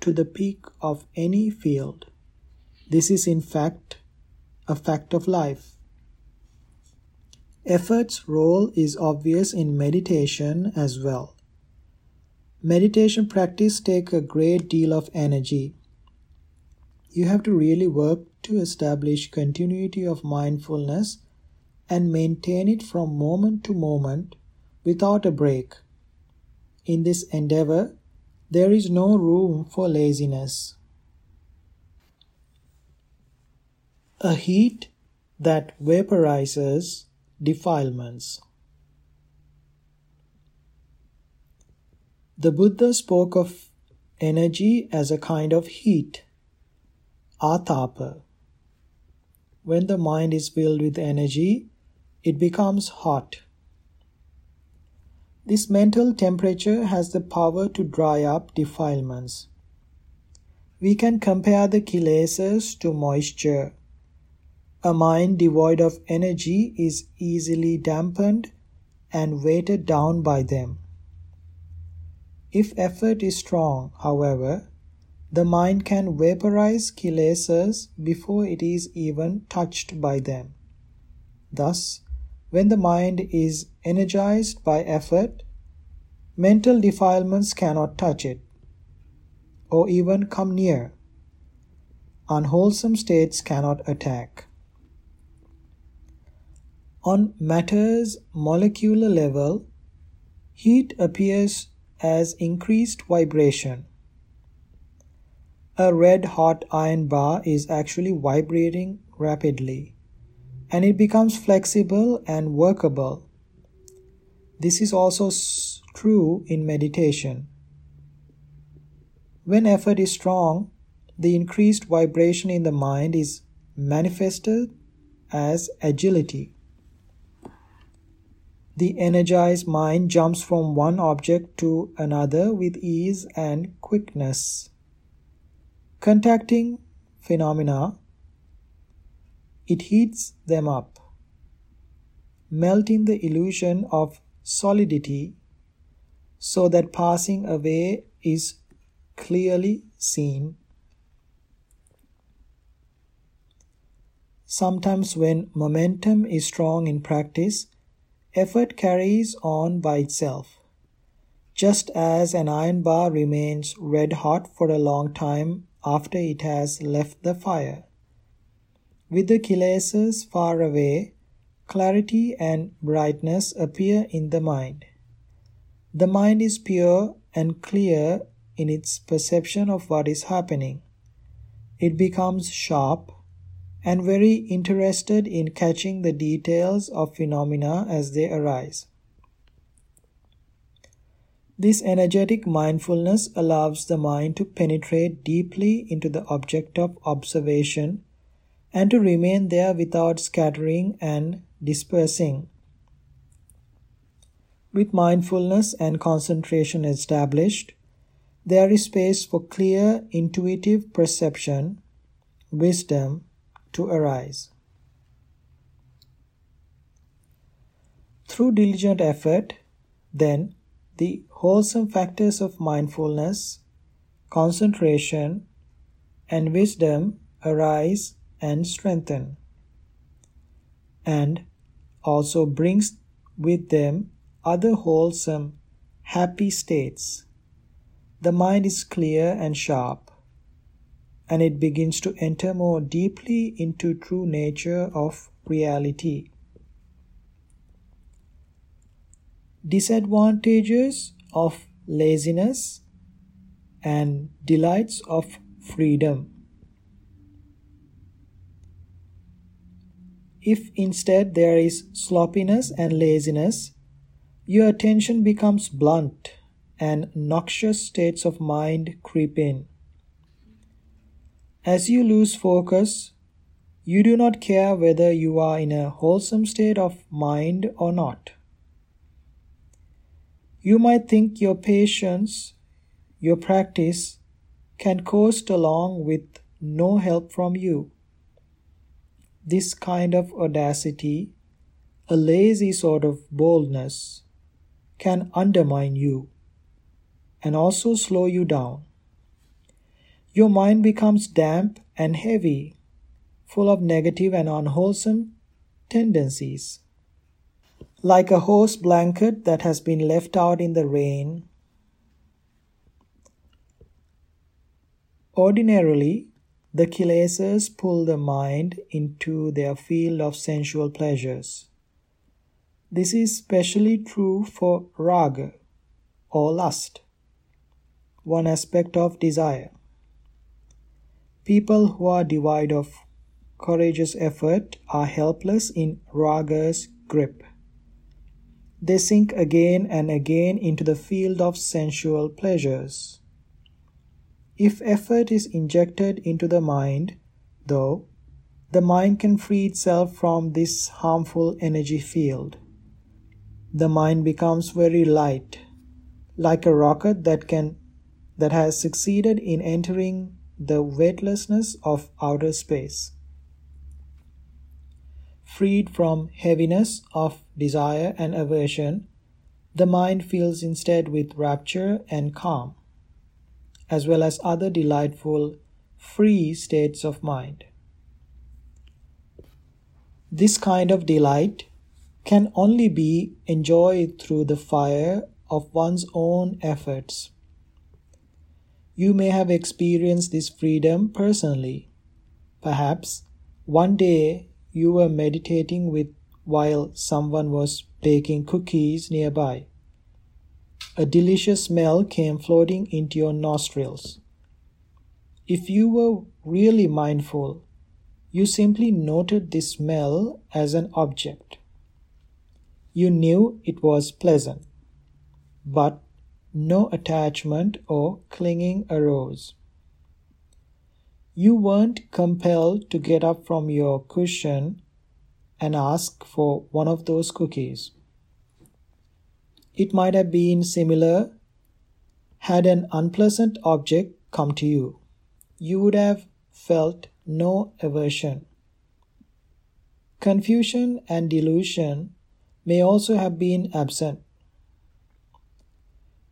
to the peak of any field. This is, in fact, a fact of life. Effort's role is obvious in meditation as well. Meditation practice takes a great deal of energy. You have to really work to establish continuity of mindfulness and maintain it from moment to moment without a break. In this endeavor, there is no room for laziness. A heat that vaporizes defilements. The Buddha spoke of energy as a kind of heat, atapa. When the mind is filled with energy, it becomes hot. This mental temperature has the power to dry up defilements. We can compare the kilesas to moisture. A mind devoid of energy is easily dampened and weighted down by them. If effort is strong, however, the mind can vaporize kilesas before it is even touched by them. Thus, when the mind is energized by effort, mental defilements cannot touch it or even come near. Unwholesome states cannot attack. On matter's molecular level, heat appears as increased vibration. A red hot iron bar is actually vibrating rapidly and it becomes flexible and workable. This is also true in meditation. When effort is strong, the increased vibration in the mind is manifested as agility. The energized mind jumps from one object to another with ease and quickness. Contacting phenomena, it heats them up, melting the illusion of solidity so that passing away is clearly seen. Sometimes, when momentum is strong in practice, effort carries on by itself. Just as an iron bar remains red hot for a long time after it has left the fire. With the kilesas far away, clarity and brightness appear in the mind. The mind is pure and clear in its perception of what is happening. It becomes sharp and very interested in catching the details of phenomena as they arise. This energetic mindfulness allows the mind to penetrate deeply into the object of observation and to remain there without scattering and dispersing. With mindfulness and concentration established, there is space for clear intuitive perception, wisdom to arise. Through diligent effort, then, the wholesome factors of mindfulness, concentration, and wisdom arise and strengthen, and also brings with them other wholesome, happy states the mind is clear and sharp, and it begins to enter more deeply into true nature of reality. Disadvantages of laziness and delights of freedom. If instead there is sloppiness and laziness, your attention becomes blunt and noxious states of mind creep in. As you lose focus, you do not care whether you are in a wholesome state of mind or not. You might think your patience, your practice, can coast along with no help from you. This kind of audacity, a lazy sort of boldness, can undermine you and also slow you down. Your mind becomes damp and heavy, full of negative and unwholesome tendencies. Like a horse blanket that has been left out in the rain. Ordinarily, the kilesas pull the mind into their field of sensual pleasures. This is especially true for raga or lust one aspect of desire. People who are devoid of courageous effort are helpless in raga's grip. They sink again and again into the field of sensual pleasures. If effort is injected into the mind, though, the mind can free itself from this harmful energy field. The mind becomes very light, like a rocket that can that has succeeded in entering the weightlessness of outer space. Freed from heaviness of desire and aversion, the mind feels instead with rapture and calm. as well as other delightful, free states of mind. This kind of delight can only be enjoyed through the fire of one's own efforts. You may have experienced this freedom personally. Perhaps one day you were meditating with while someone was baking cookies nearby. A delicious smell came floating into your nostrils. If you were really mindful, you simply noted this smell as an object. You knew it was pleasant, but no attachment or clinging arose. You weren't compelled to get up from your cushion and ask for one of those cookies. It might have been similar had an unpleasant object come to you. You would have felt no aversion. Confusion and delusion may also have been absent.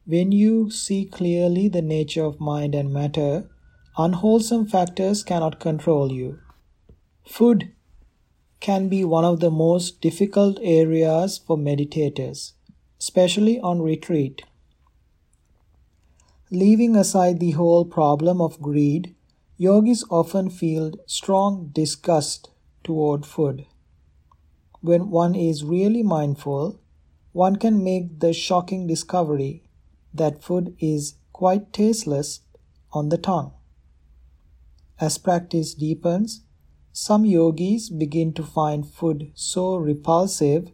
When you see clearly the nature of mind and matter, unwholesome factors cannot control you. Food can be one of the most difficult areas for meditators, especially on retreat. Leaving aside the whole problem of greed, yogis often feel strong disgust toward food. When one is really mindful, one can make the shocking discovery that food is quite tasteless on the tongue. As practice deepens, some yogis begin to find food so repulsive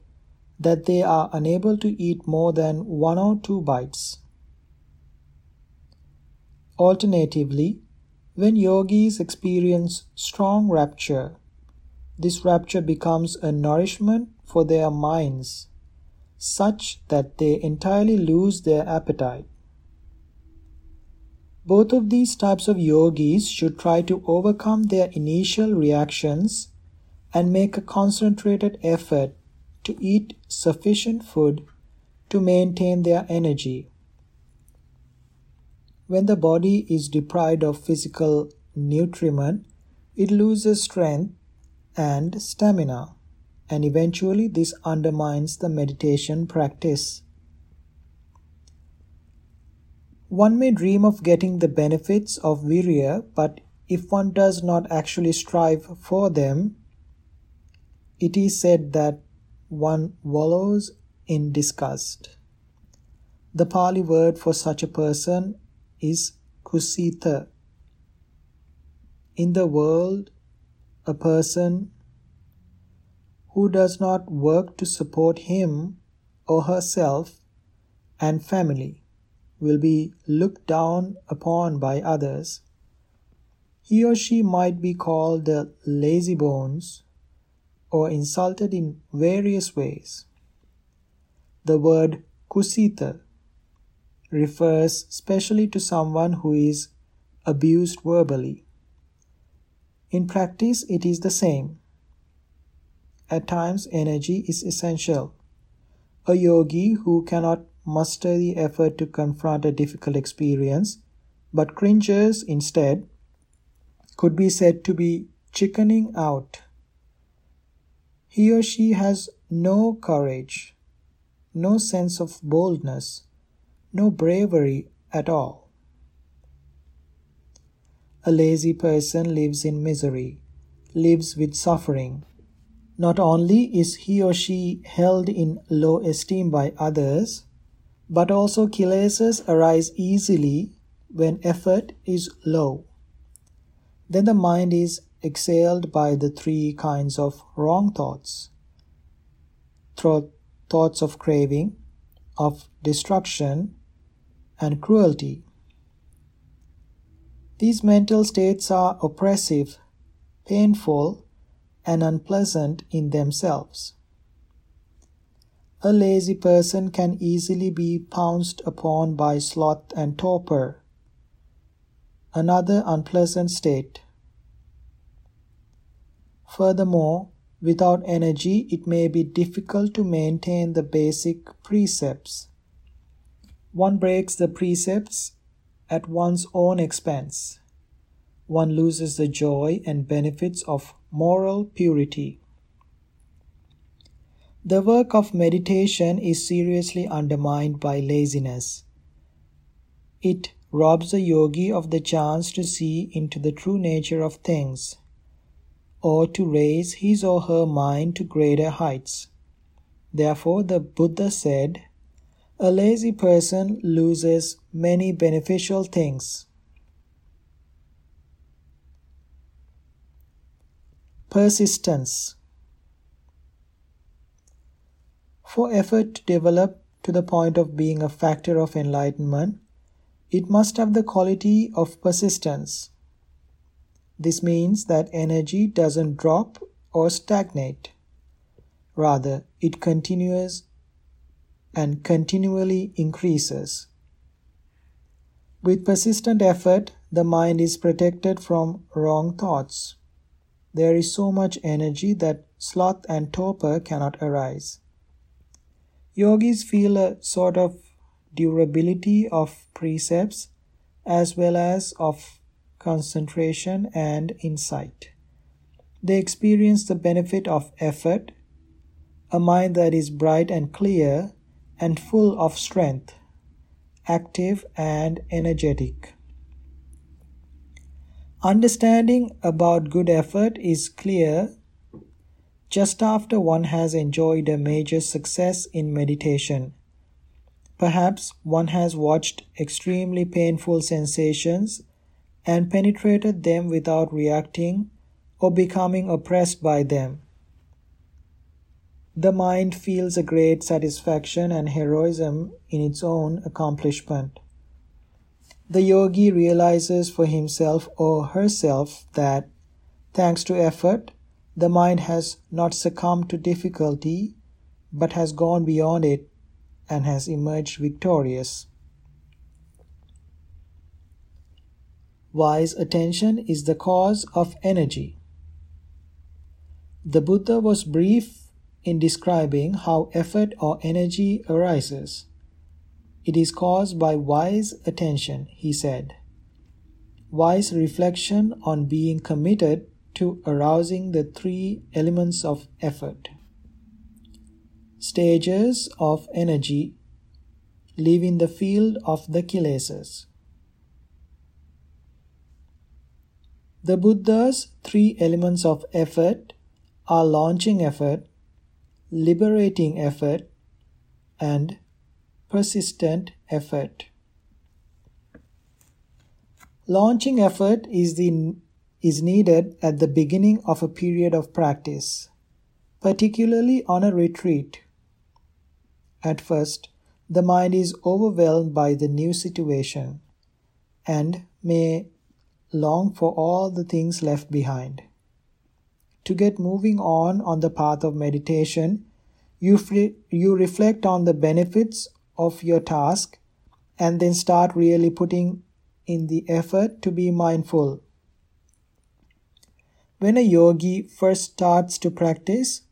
that they are unable to eat more than one or two bites. Alternatively, when yogis experience strong rapture, this rapture becomes a nourishment for their minds, such that they entirely lose their appetite. Both of these types of yogis should try to overcome their initial reactions and make a concentrated effort to eat sufficient food to maintain their energy. When the body is deprived of physical nutriment, it loses strength and stamina, and eventually this undermines the meditation practice. One may dream of getting the benefits of virya, but if one does not actually strive for them, it is said that one wallows in disgust. The Pali word for such a person is kusita. In the world, a person who does not work to support him or herself and family will be looked down upon by others. He or she might be called the lazy bones or insulted in various ways. The word kusita refers specially to someone who is abused verbally. In practice, it is the same. At times, energy is essential. A yogi who cannot muster the effort to confront a difficult experience, but cringes instead, could be said to be chickening out. He or she has no courage, no sense of boldness, no bravery at all. A lazy person lives in misery, lives with suffering. Not only is he or she held in low esteem by others, but also kilesas arise easily when effort is low. Then the mind is exhaled by the three kinds of wrong thoughts thoughts of craving, of destruction, and cruelty. These mental states are oppressive, painful, and unpleasant in themselves. A lazy person can easily be pounced upon by sloth and torpor. Another unpleasant state. Furthermore, without energy, it may be difficult to maintain the basic precepts. One breaks the precepts at one's own expense. One loses the joy and benefits of moral purity. The work of meditation is seriously undermined by laziness. It robs the yogi of the chance to see into the true nature of things, or to raise his or her mind to greater heights. Therefore, the Buddha said, A lazy person loses many beneficial things. Persistence For effort to develop to the point of being a factor of enlightenment, it must have the quality of persistence. This means that energy doesn't drop or stagnate. Rather, it continues and continually increases. With persistent effort, the mind is protected from wrong thoughts. There is so much energy that sloth and torpor cannot arise. Yogis feel a sort of durability of precepts as well as of concentration and insight. They experience the benefit of effort, a mind that is bright and clear and full of strength, active and energetic. Understanding about good effort is clear just after one has enjoyed a major success in meditation. Perhaps one has watched extremely painful sensations and penetrated them without reacting or becoming oppressed by them. The mind feels a great satisfaction and heroism in its own accomplishment. The yogi realizes for himself or herself that, thanks to effort, the mind has not succumbed to difficulty, but has gone beyond it and has emerged victorious. Wise attention is the cause of energy. The Buddha was brief in describing how effort or energy arises. It is caused by wise attention, he said. Wise reflection on being committed to arousing the three elements of effort. Stages of energy leaving the field of the kilesas. The Buddha's three elements of effort are launching effort, liberating effort, and persistent effort. Launching effort is the is needed at the beginning of a period of practice, particularly on a retreat. At first, the mind is overwhelmed by the new situation and may long for all the things left behind. To get moving on on the path of meditation, you, you reflect on the benefits of your task and then start really putting in the effort to be mindful when a yogi first starts to practice,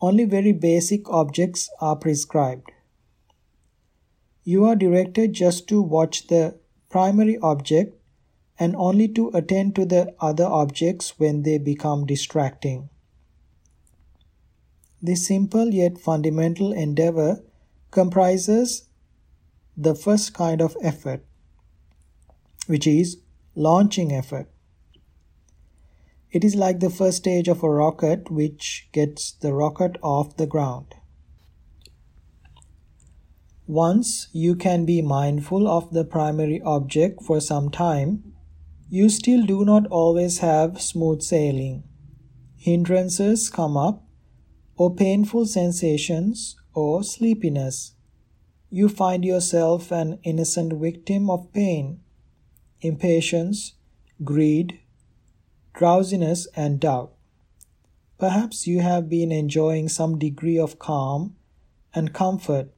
only very basic objects are prescribed. You are directed just to watch the primary object and only to attend to the other objects when they become distracting. This simple yet fundamental endeavor comprises the first kind of effort, which is launching effort. It is like the first stage of a rocket which gets the rocket off the ground. Once you can be mindful of the primary object for some time, you still do not always have smooth sailing. Hindrances come up, or painful sensations, or sleepiness. You find yourself an innocent victim of pain, impatience, greed, drowsiness, and doubt. Perhaps you have been enjoying some degree of calm and comfort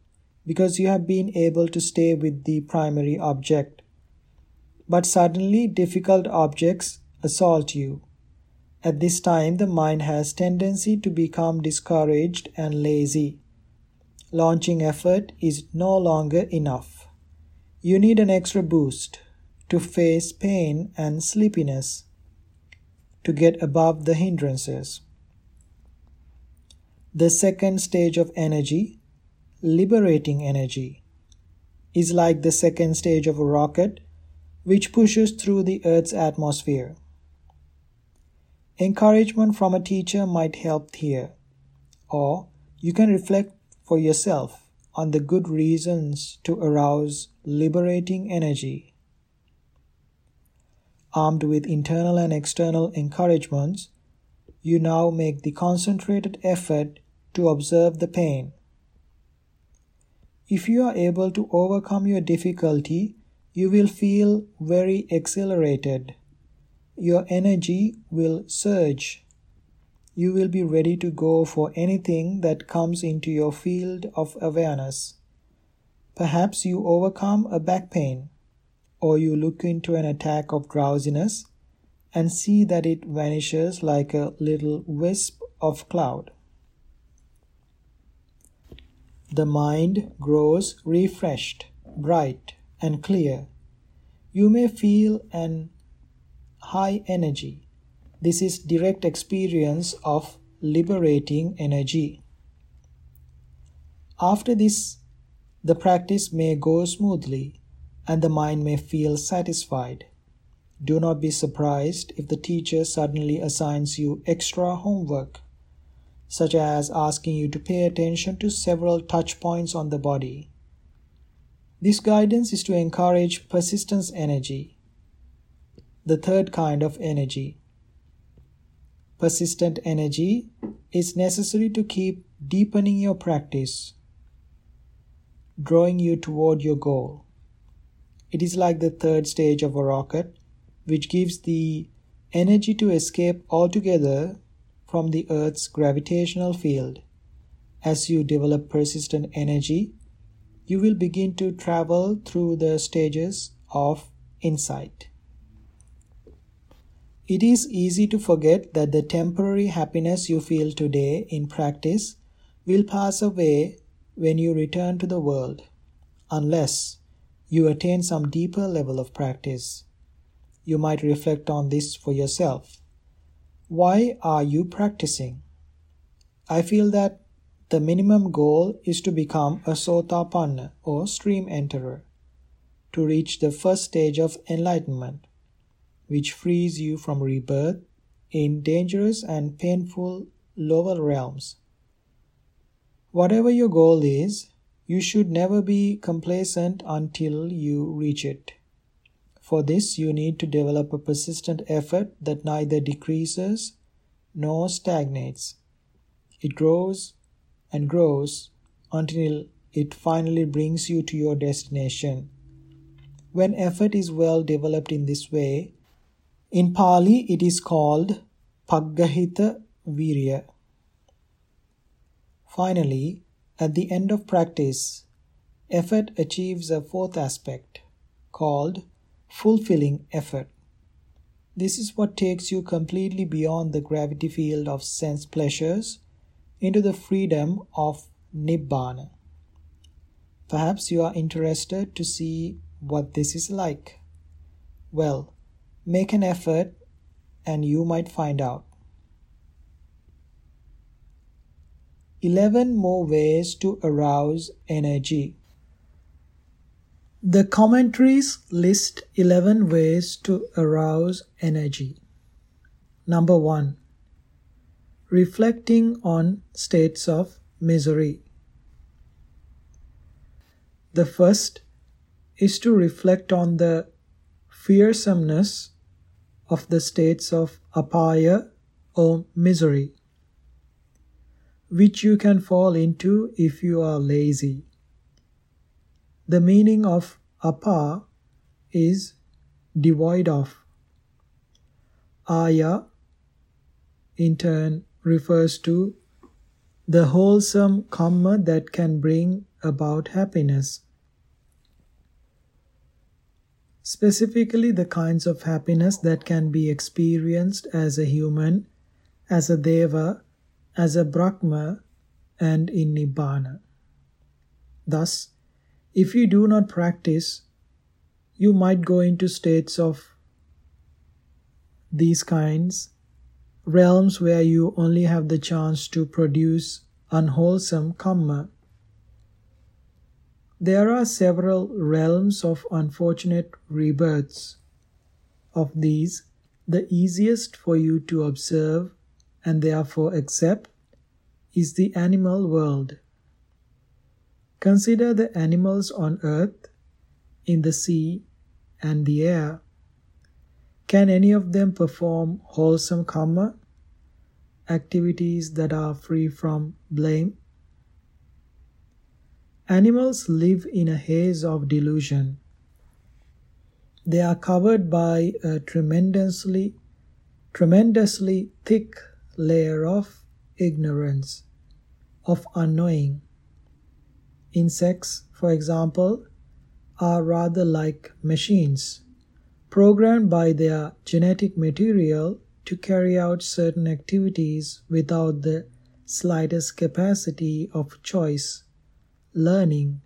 because you have been able to stay with the primary object. But suddenly difficult objects assault you. At this time, the mind has tendency to become discouraged and lazy. Launching effort is no longer enough. You need an extra boost. to face pain and sleepiness, to get above the hindrances. The second stage of energy, liberating energy, is like the second stage of a rocket which pushes through the Earth's atmosphere. Encouragement from a teacher might help here, or you can reflect for yourself on the good reasons to arouse liberating energy. Armed with internal and external encouragements, you now make the concentrated effort to observe the pain. If you are able to overcome your difficulty, you will feel very exhilarated. Your energy will surge. You will be ready to go for anything that comes into your field of awareness. Perhaps you overcome a back pain, or you look into an attack of drowsiness and see that it vanishes like a little wisp of cloud the mind grows refreshed, bright, and clear. You may feel an high energy. This is direct experience of liberating energy. After this, the practice may go smoothly and the mind may feel satisfied. Do not be surprised if the teacher suddenly assigns you extra homework such as asking you to pay attention to several touch points on the body. This guidance is to encourage persistence energy, the third kind of energy. Persistent energy is necessary to keep deepening your practice, drawing you toward your goal. It is like the third stage of a rocket, which gives the energy to escape altogether from the Earth's gravitational field. As you develop persistent energy, you will begin to travel through the stages of insight. It is easy to forget that the temporary happiness you feel today in practice will pass away when you return to the world, unless you attain some deeper level of practice. You might reflect on this for yourself. Why are you practicing? I feel that the minimum goal is to become a Sotapanna or stream enterer, to reach the first stage of enlightenment, which frees you from rebirth in dangerous and painful lower realms. Whatever your goal is, you should never be complacent until you reach it. For this, you need to develop a persistent effort that neither decreases nor stagnates. It grows and grows until it finally brings you to your destination. When effort is well developed in this way, in Pali it is called Paggahita Virya. Finally, at the end of practice, effort achieves a fourth aspect called fulfilling effort. This is what takes you completely beyond the gravity field of sense pleasures into the freedom of Nibbana. Perhaps you are interested to see what this is like. Well, make an effort and you might find out. 11 more ways to arouse energy. The commentaries list 11 ways to arouse energy. Number 1. Reflecting on states of misery. The first is to reflect on the fearsomeness of the states of apaya or misery, which you can fall into if you are lazy. The meaning of apa is devoid of. Aya, in turn, refers to the wholesome karma that can bring about happiness. Specifically, the kinds of happiness that can be experienced as a human, as a deva, as a brahma, and in nibbana. Thus, if you do not practice, you might go into states of these kinds, realms where you only have the chance to produce unwholesome karma. There are several realms of unfortunate rebirths. Of these, the easiest for you to observe and therefore accept is the animal world. Consider the animals on earth, in the sea, and the air. Can any of them perform wholesome karma, activities that are free from blame? Animals live in a haze of delusion. They are covered by a tremendously, tremendously thick layer of ignorance, of unknowing. Insects, for example, are rather like machines, programmed by their genetic material to carry out certain activities without the slightest capacity of choice, learning,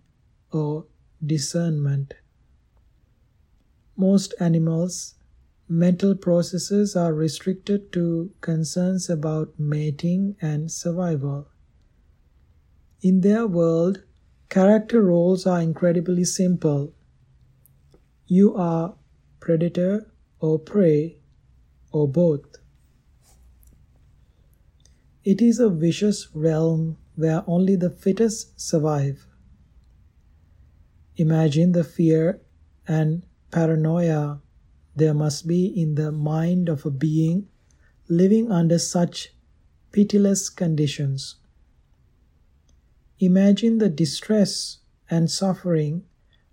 or discernment. Most animals' mental processes are restricted to concerns about mating and survival. In their world, Character roles are incredibly simple. You are predator or prey or both. It is a vicious realm where only the fittest survive. Imagine the fear and paranoia there must be in the mind of a being living under such pitiless conditions. Imagine the distress and suffering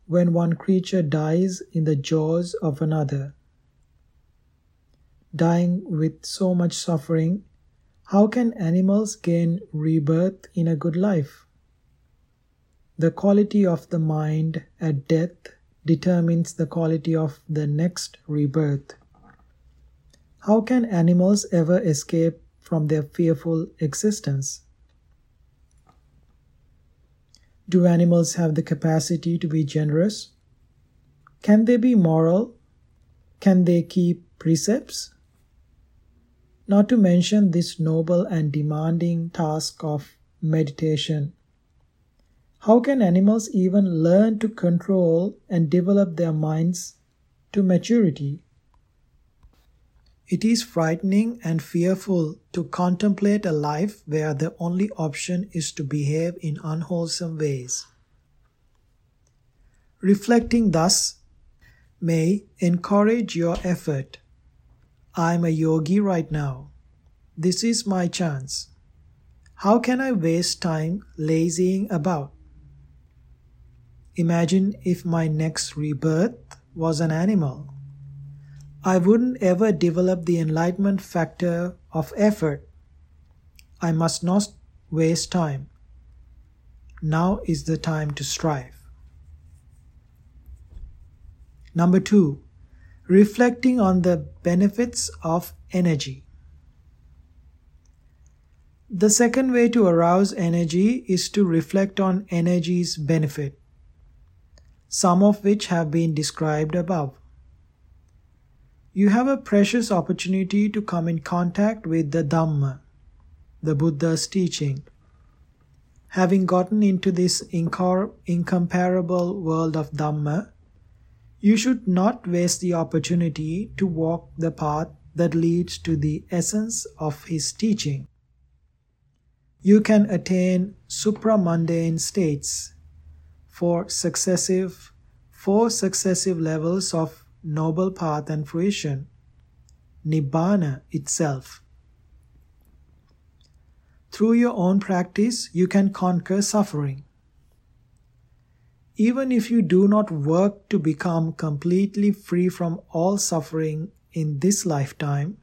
when one creature dies in the jaws of another. Dying with so much suffering, how can animals gain rebirth in a good life? The quality of the mind at death determines the quality of the next rebirth. How can animals ever escape from their fearful existence? Do animals have the capacity to be generous? Can they be moral? Can they keep precepts? Not to mention this noble and demanding task of meditation. How can animals even learn to control and develop their minds to maturity? It is frightening and fearful to contemplate a life where the only option is to behave in unwholesome ways. Reflecting thus may encourage your effort. I am a yogi right now. This is my chance. How can I waste time lazying about? Imagine if my next rebirth was an animal. I wouldn't ever develop the enlightenment factor of effort. I must not waste time. Now is the time to strive. Number two, reflecting on the benefits of energy. The second way to arouse energy is to reflect on energy's benefit, some of which have been described above you have a precious opportunity to come in contact with the Dhamma, the Buddha's teaching. Having gotten into this incomparable world of Dhamma, you should not waste the opportunity to walk the path that leads to the essence of his teaching. You can attain supramundane states for successive four successive levels of noble path and fruition, Nibbana itself. Through your own practice, you can conquer suffering. Even if you do not work to become completely free from all suffering in this lifetime,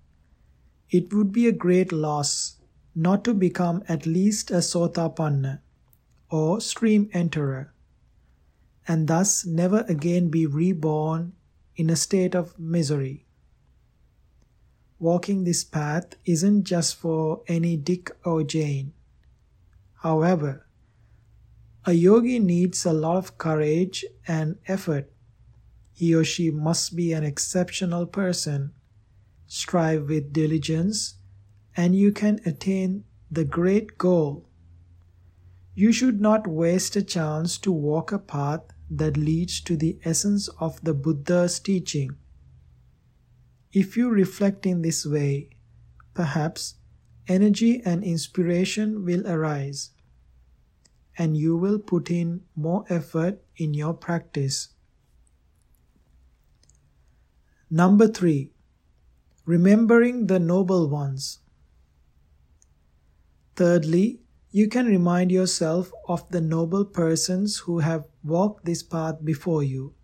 it would be a great loss not to become at least a Sotapanna or stream enterer, and thus never again be reborn in a state of misery. Walking this path isn't just for any Dick or Jane. However, a yogi needs a lot of courage and effort. he or she must be an exceptional person. Strive with diligence, and you can attain the great goal. You should not waste a chance to walk a path that leads to the essence of the Buddha's teaching. If you reflect in this way, perhaps energy and inspiration will arise, and you will put in more effort in your practice. Number three, remembering the noble ones. Thirdly, you can remind yourself of the noble persons who have walked this path before you.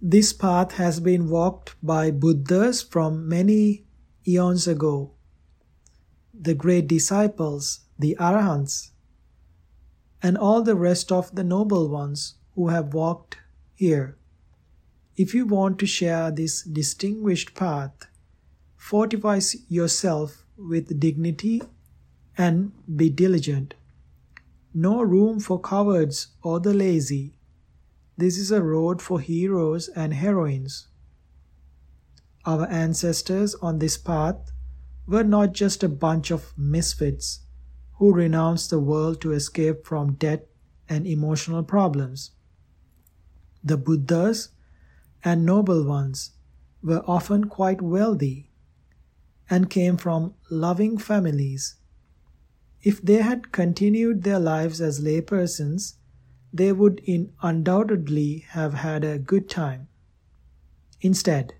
This path has been walked by Buddhas from many eons ago. The great disciples, the Arahants, and all the rest of the noble ones who have walked here. If you want to share this distinguished path, fortify yourself with dignity and be diligent. No room for cowards or the lazy. This is a road for heroes and heroines. Our ancestors on this path were not just a bunch of misfits who renounced the world to escape from debt and emotional problems. The Buddhas and noble ones were often quite wealthy and came from loving families if they had continued their lives as laypersons, they would in undoubtedly have had a good time. Instead,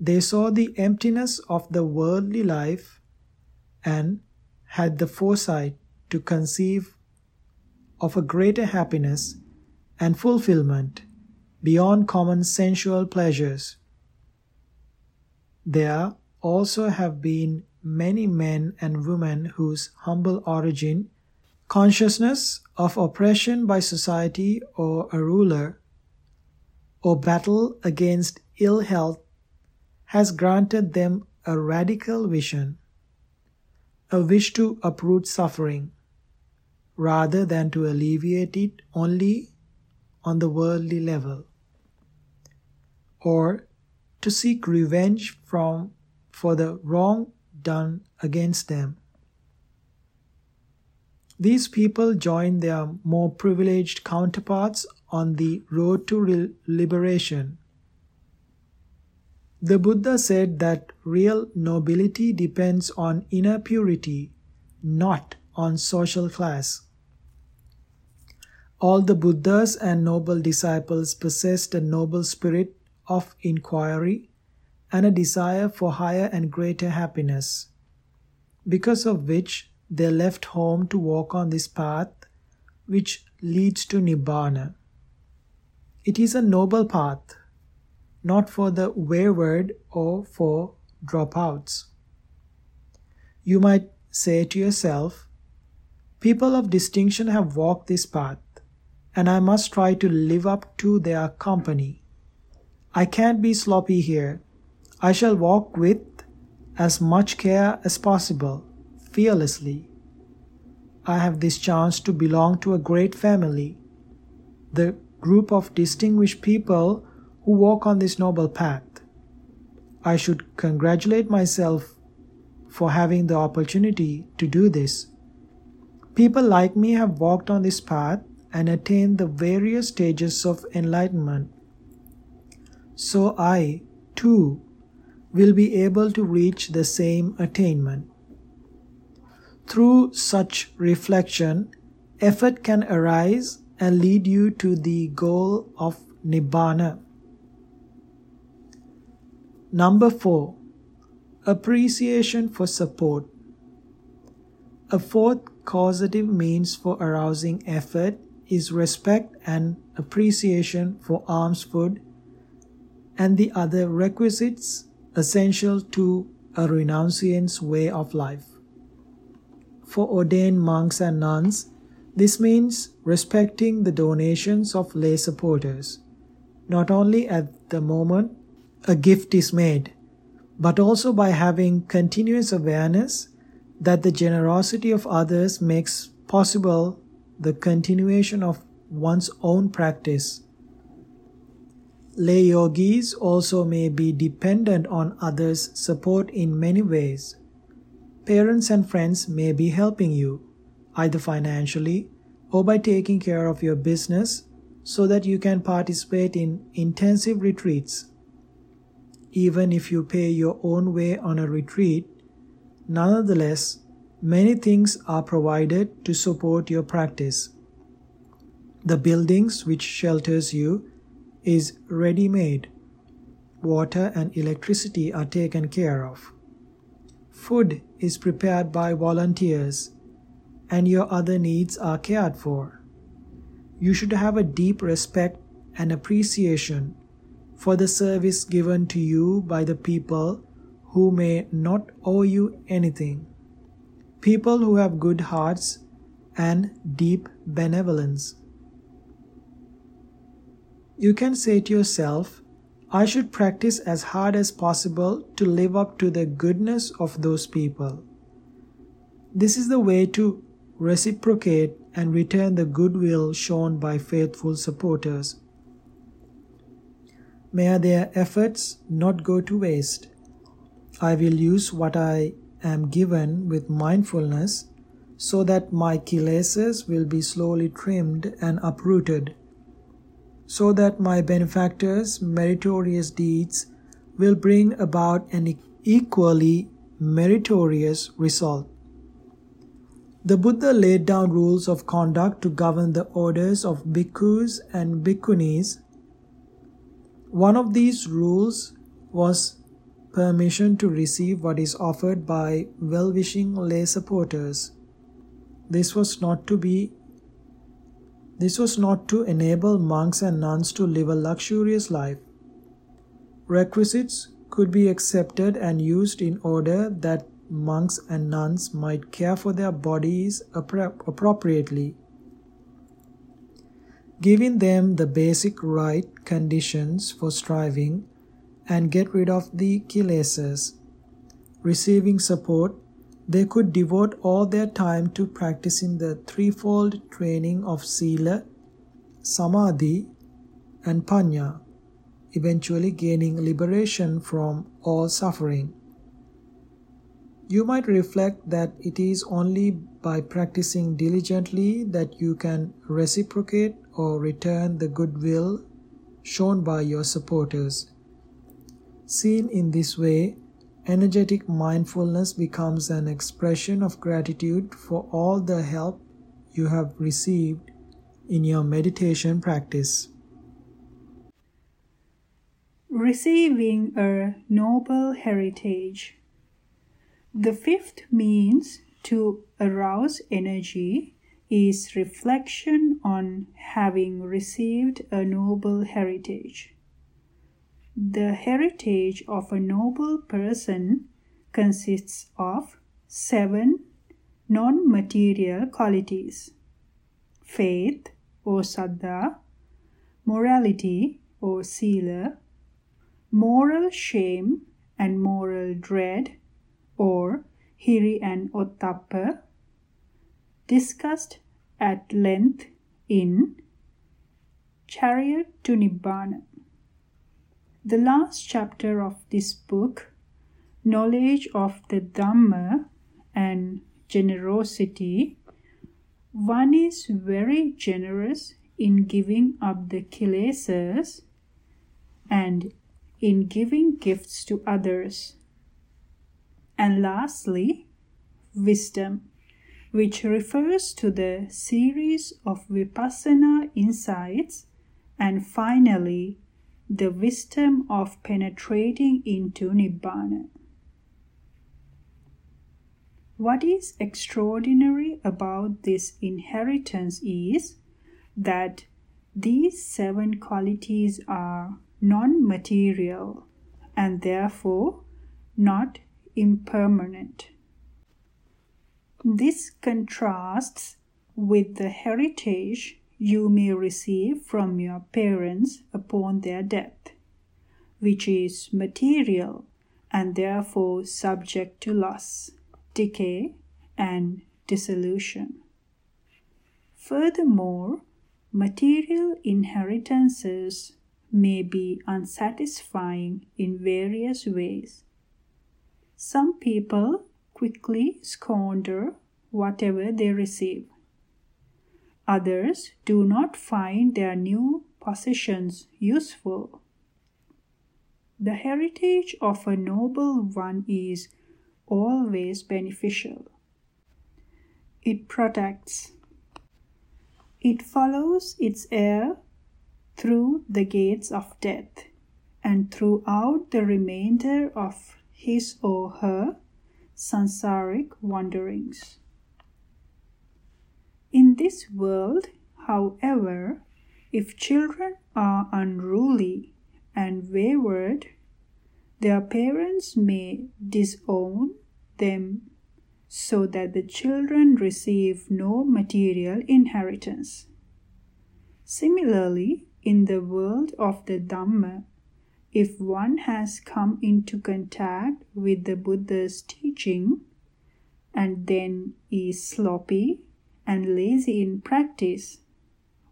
they saw the emptiness of the worldly life and had the foresight to conceive of a greater happiness and fulfillment beyond common sensual pleasures. There also have been many men and women whose humble origin, consciousness of oppression by society or a ruler, or battle against ill health has granted them a radical vision, a wish to uproot suffering, rather than to alleviate it only on the worldly level, or to seek revenge from for the wrong done against them. These people join their more privileged counterparts on the road to liberation. The Buddha said that real nobility depends on inner purity, not on social class. All the Buddhas and noble disciples possessed a noble spirit of inquiry and a desire for higher and greater happiness, because of which they left home to walk on this path which leads to Nibbana. It is a noble path, not for the wayward or for dropouts. You might say to yourself, People of distinction have walked this path, and I must try to live up to their company. I can't be sloppy here I shall walk with as much care as possible, fearlessly. I have this chance to belong to a great family, the group of distinguished people who walk on this noble path. I should congratulate myself for having the opportunity to do this. People like me have walked on this path and attained the various stages of enlightenment. So I, too, will be able to reach the same attainment. Through such reflection, effort can arise and lead you to the goal of Nibbana. Number 4. Appreciation for support. A fourth causative means for arousing effort is respect and appreciation for alms food and the other requisites essential to a renunciant's way of life. For ordained monks and nuns, this means respecting the donations of lay supporters, not only at the moment a gift is made, but also by having continuous awareness that the generosity of others makes possible the continuation of one's own practice. Lay yogis also may be dependent on others' support in many ways. Parents and friends may be helping you, either financially or by taking care of your business so that you can participate in intensive retreats. Even if you pay your own way on a retreat, nonetheless, many things are provided to support your practice. The buildings which shelters you is ready made. Water and electricity are taken care of. Food is prepared by volunteers and your other needs are cared for you should have a deep respect and appreciation for the service given to you by the people who may not owe you anything. People who have good hearts and deep benevolence. You can say to yourself, I should practice as hard as possible to live up to the goodness of those people. This is the way to reciprocate and return the goodwill shown by faithful supporters. May their efforts not go to waste. I will use what I am given with mindfulness so that my kilesas will be slowly trimmed and uprooted, so that my benefactors' meritorious deeds will bring about an equally meritorious result. The Buddha laid down rules of conduct to govern the orders of bhikkhus and bhikkhunis. One of these rules was permission to receive what is offered by well wishing lay supporters. This was not to be this was not to enable monks and nuns to live a luxurious life. Requisites could be accepted and used in order that monks and nuns might care for their bodies appropriately, giving them the basic right conditions for striving and get rid of the kilesas. Receiving support, they could devote all their time to practicing the threefold training of Sila, Samadhi, and Panna, eventually gaining liberation from all suffering. You might reflect that it is only by practicing diligently that you can reciprocate or return the goodwill shown by your supporters. Seen in this way, energetic mindfulness becomes an expression of gratitude for all the help you have received in your meditation practice. Receiving a noble heritage. The fifth means to arouse energy is reflection on having received a noble heritage. The heritage of a noble person consists of seven non material qualities faith or saddha, morality or sila, moral shame and moral dread or Hiri and Ottappa, discussed at length in Chariot to Nibbana. The last chapter of this book, Knowledge of the Dhamma and Generosity, one is very generous in giving up the kilesas and in giving gifts to others. And lastly, wisdom, which refers to the series of vipassana insights, and finally, the wisdom of penetrating into Nibbana. What is extraordinary about this inheritance is that these seven qualities are non material and therefore not impermanent. This contrasts with the heritage you may receive from your parents upon their death, which is material and therefore subject to loss, decay, and dissolution. Furthermore, material inheritances may be unsatisfying in various ways. Some people quickly squander whatever they receive. Others do not find their new possessions useful. The heritage of a noble one is always beneficial. It protects. It follows its heir through the gates of death and throughout the remainder of his or her samsaric wanderings. In this world, however, if children are unruly and wayward, their parents may disown them so that the children receive no material inheritance. Similarly, in the world of the Dhamma, if one has come into contact with the Buddha's teaching and then is sloppy and lazy in practice,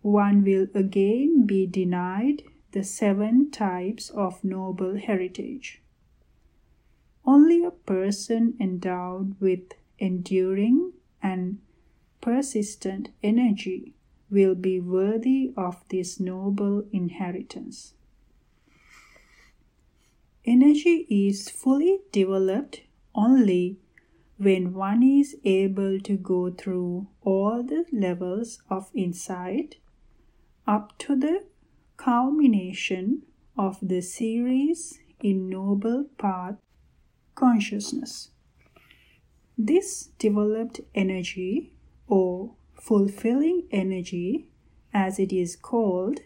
one will again be denied the seven types of noble heritage. Only a person endowed with enduring and persistent energy will be worthy of this noble inheritance. Energy is fully developed only when one is able to go through all the levels of insight up to the culmination of the series in Noble Path Consciousness. This developed energy or fulfilling energy, as it is called,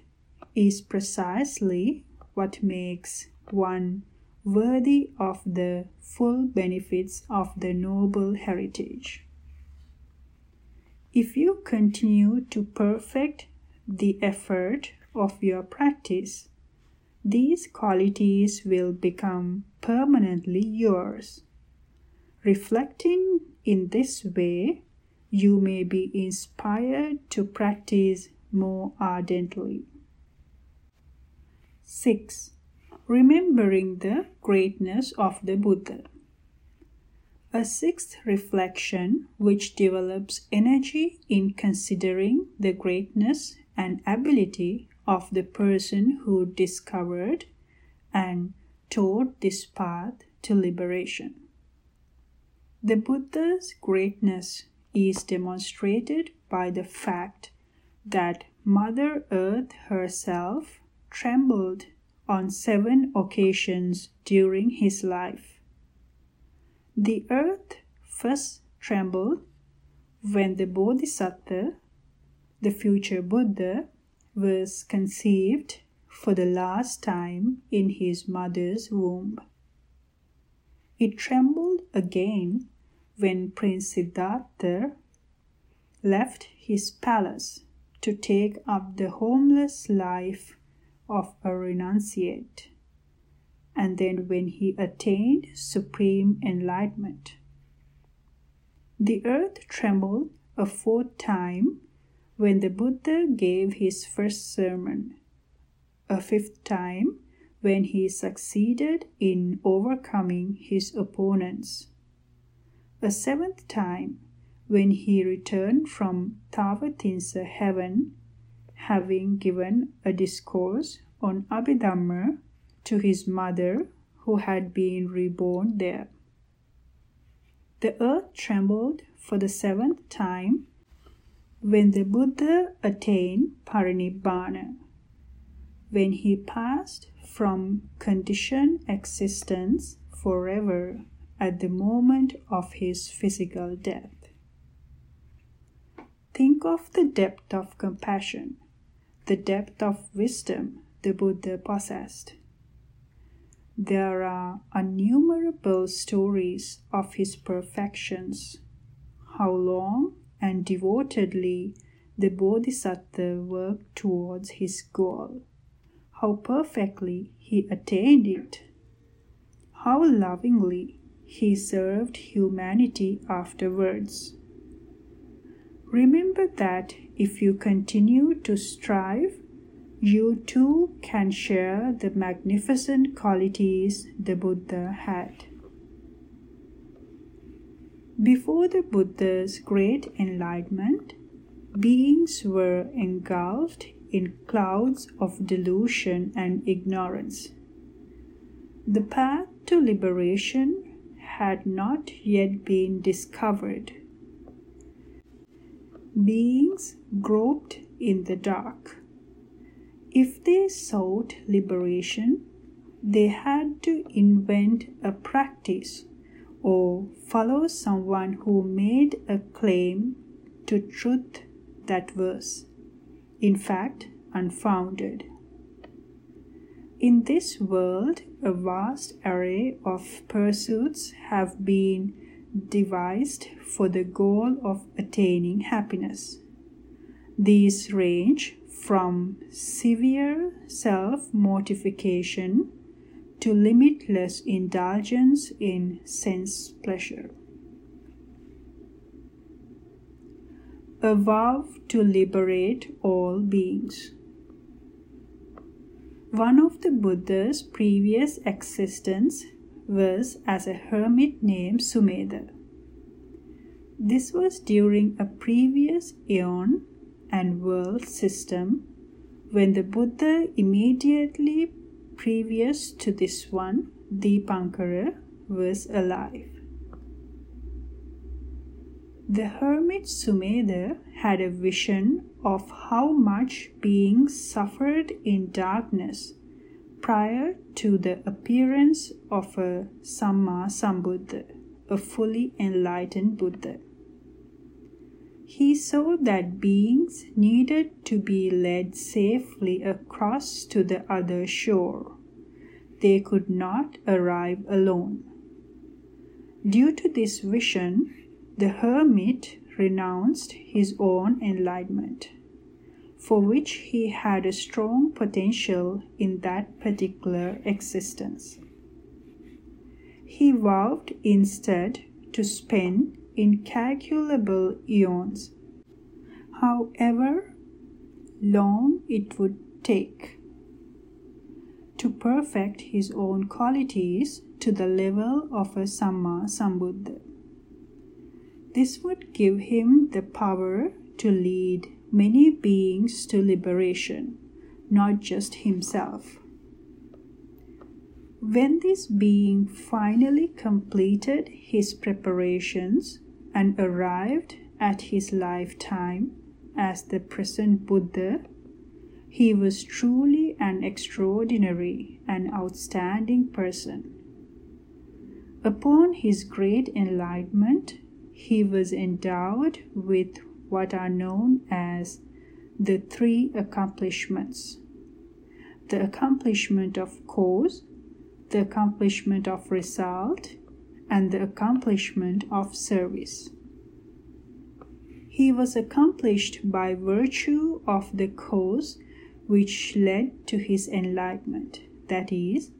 is precisely what makes one worthy of the full benefits of the noble heritage. If you continue to perfect the effort of your practice, these qualities will become permanently yours. Reflecting in this way, you may be inspired to practice more ardently. 6. Remembering the greatness of the Buddha. A sixth reflection, which develops energy in considering the greatness and ability of the person who discovered and taught this path to liberation. The Buddha's greatness is demonstrated by the fact that Mother Earth herself trembled on seven occasions during his life. The earth first trembled when the Bodhisattva, the future Buddha, was conceived for the last time in his mother's womb. It trembled again when Prince Siddhartha left his palace to take up the homeless life of a renunciate, and then when he attained supreme enlightenment. The earth trembled a fourth time when the Buddha gave his first sermon, a fifth time when he succeeded in overcoming his opponents, a seventh time when he returned from Tavatimsa heaven, having given a discourse on Abhidhamma to his mother who had been reborn there. The earth trembled for the seventh time when the Buddha attained parinibbana, when he passed from conditioned existence forever at the moment of his physical death. Think of the depth of compassion, the depth of wisdom the Buddha possessed. There are innumerable stories of his perfections, how long and devotedly the Bodhisattva worked towards his goal, how perfectly he attained it, how lovingly he served humanity afterwards. Remember that if you continue to strive you too can share the magnificent qualities the Buddha had. Before the Buddha's great enlightenment, beings were engulfed in clouds of delusion and ignorance. The path to liberation had not yet been discovered. Beings groped in the dark. If they sought liberation, they had to invent a practice or follow someone who made a claim to truth that was, in fact, unfounded. In this world, a vast array of pursuits have been devised for the goal of attaining happiness. These range from severe self mortification to limitless indulgence in sense pleasure. A vow to liberate all beings. One of the Buddha's previous existence was as a hermit named Sumedha. This was during a previous eon and world system when the Buddha immediately previous to this one, Dipankara, was alive. The hermit Sumedha had a vision of how much beings suffered in darkness prior to the appearance of a Samma Sambuddha, a fully enlightened Buddha. He saw that beings needed to be led safely across to the other shore. They could not arrive alone. Due to this vision, the hermit renounced his own enlightenment, for which he had a strong potential in that particular existence. He vowed instead to spend incalculable eons, however long it would take, to perfect his own qualities to the level of a Samma Sambuddha. This would give him the power to lead many beings to liberation, not just himself. When this being finally completed his preparations and arrived at his lifetime as the present Buddha, he was truly an extraordinary and outstanding person. Upon his great enlightenment, he was endowed with what are known as the three accomplishments the accomplishment of cause, the accomplishment of result, and the accomplishment of service. He was accomplished by virtue of the cause which led to his enlightenment, that is,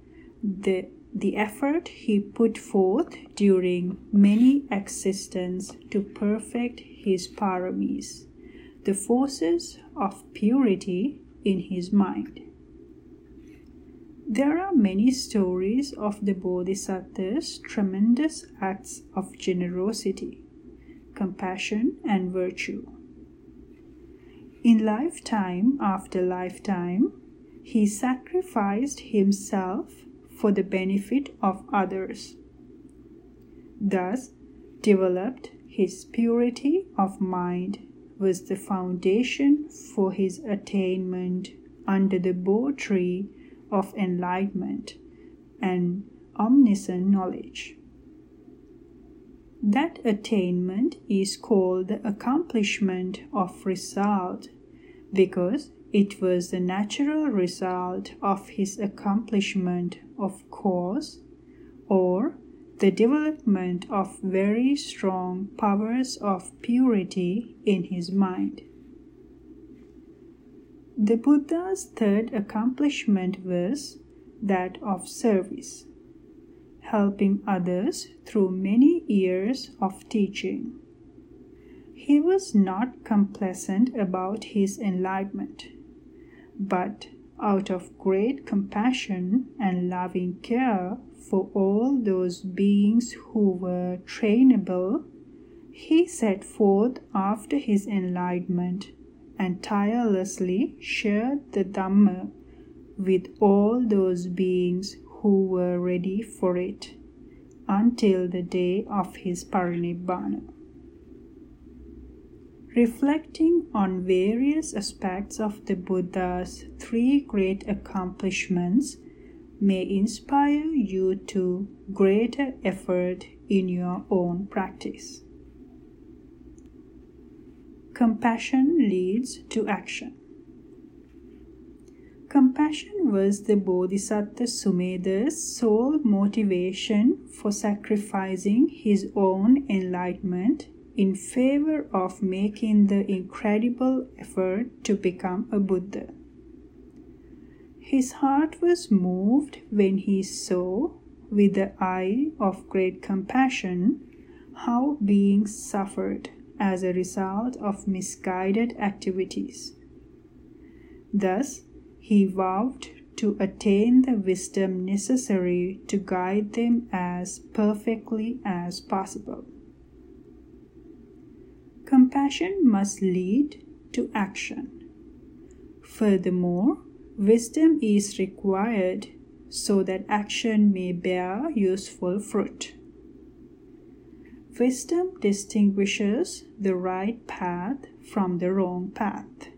the the effort he put forth during many existences to perfect his paramis, the forces of purity in his mind. There are many stories of the Bodhisattva's tremendous acts of generosity, compassion, and virtue. In lifetime after lifetime, he sacrificed himself for the benefit of others. Thus, developed his purity of mind was the foundation for his attainment under the Bo tree of enlightenment and omniscient knowledge. That attainment is called the accomplishment of result because it was the natural result of his accomplishment of cause or the development of very strong powers of purity in his mind. The Buddha's third accomplishment was that of service, helping others through many years of teaching. He was not complacent about his enlightenment but out of great compassion and loving care for all those beings who were trainable, he set forth after his enlightenment and tirelessly shared the Dhamma with all those beings who were ready for it until the day of his parinibbana. Reflecting on various aspects of the Buddha's three great accomplishments may inspire you to greater effort in your own practice. Compassion leads to action. Compassion was the Bodhisattva Sumedha's sole motivation for sacrificing his own enlightenment in favor of making the incredible effort to become a Buddha. His heart was moved when he saw, with the eye of great compassion, how beings suffered as a result of misguided activities. Thus, he vowed to attain the wisdom necessary to guide them as perfectly as possible. Compassion must lead to action. Furthermore, wisdom is required so that action may bear useful fruit. Wisdom distinguishes the right path from the wrong path.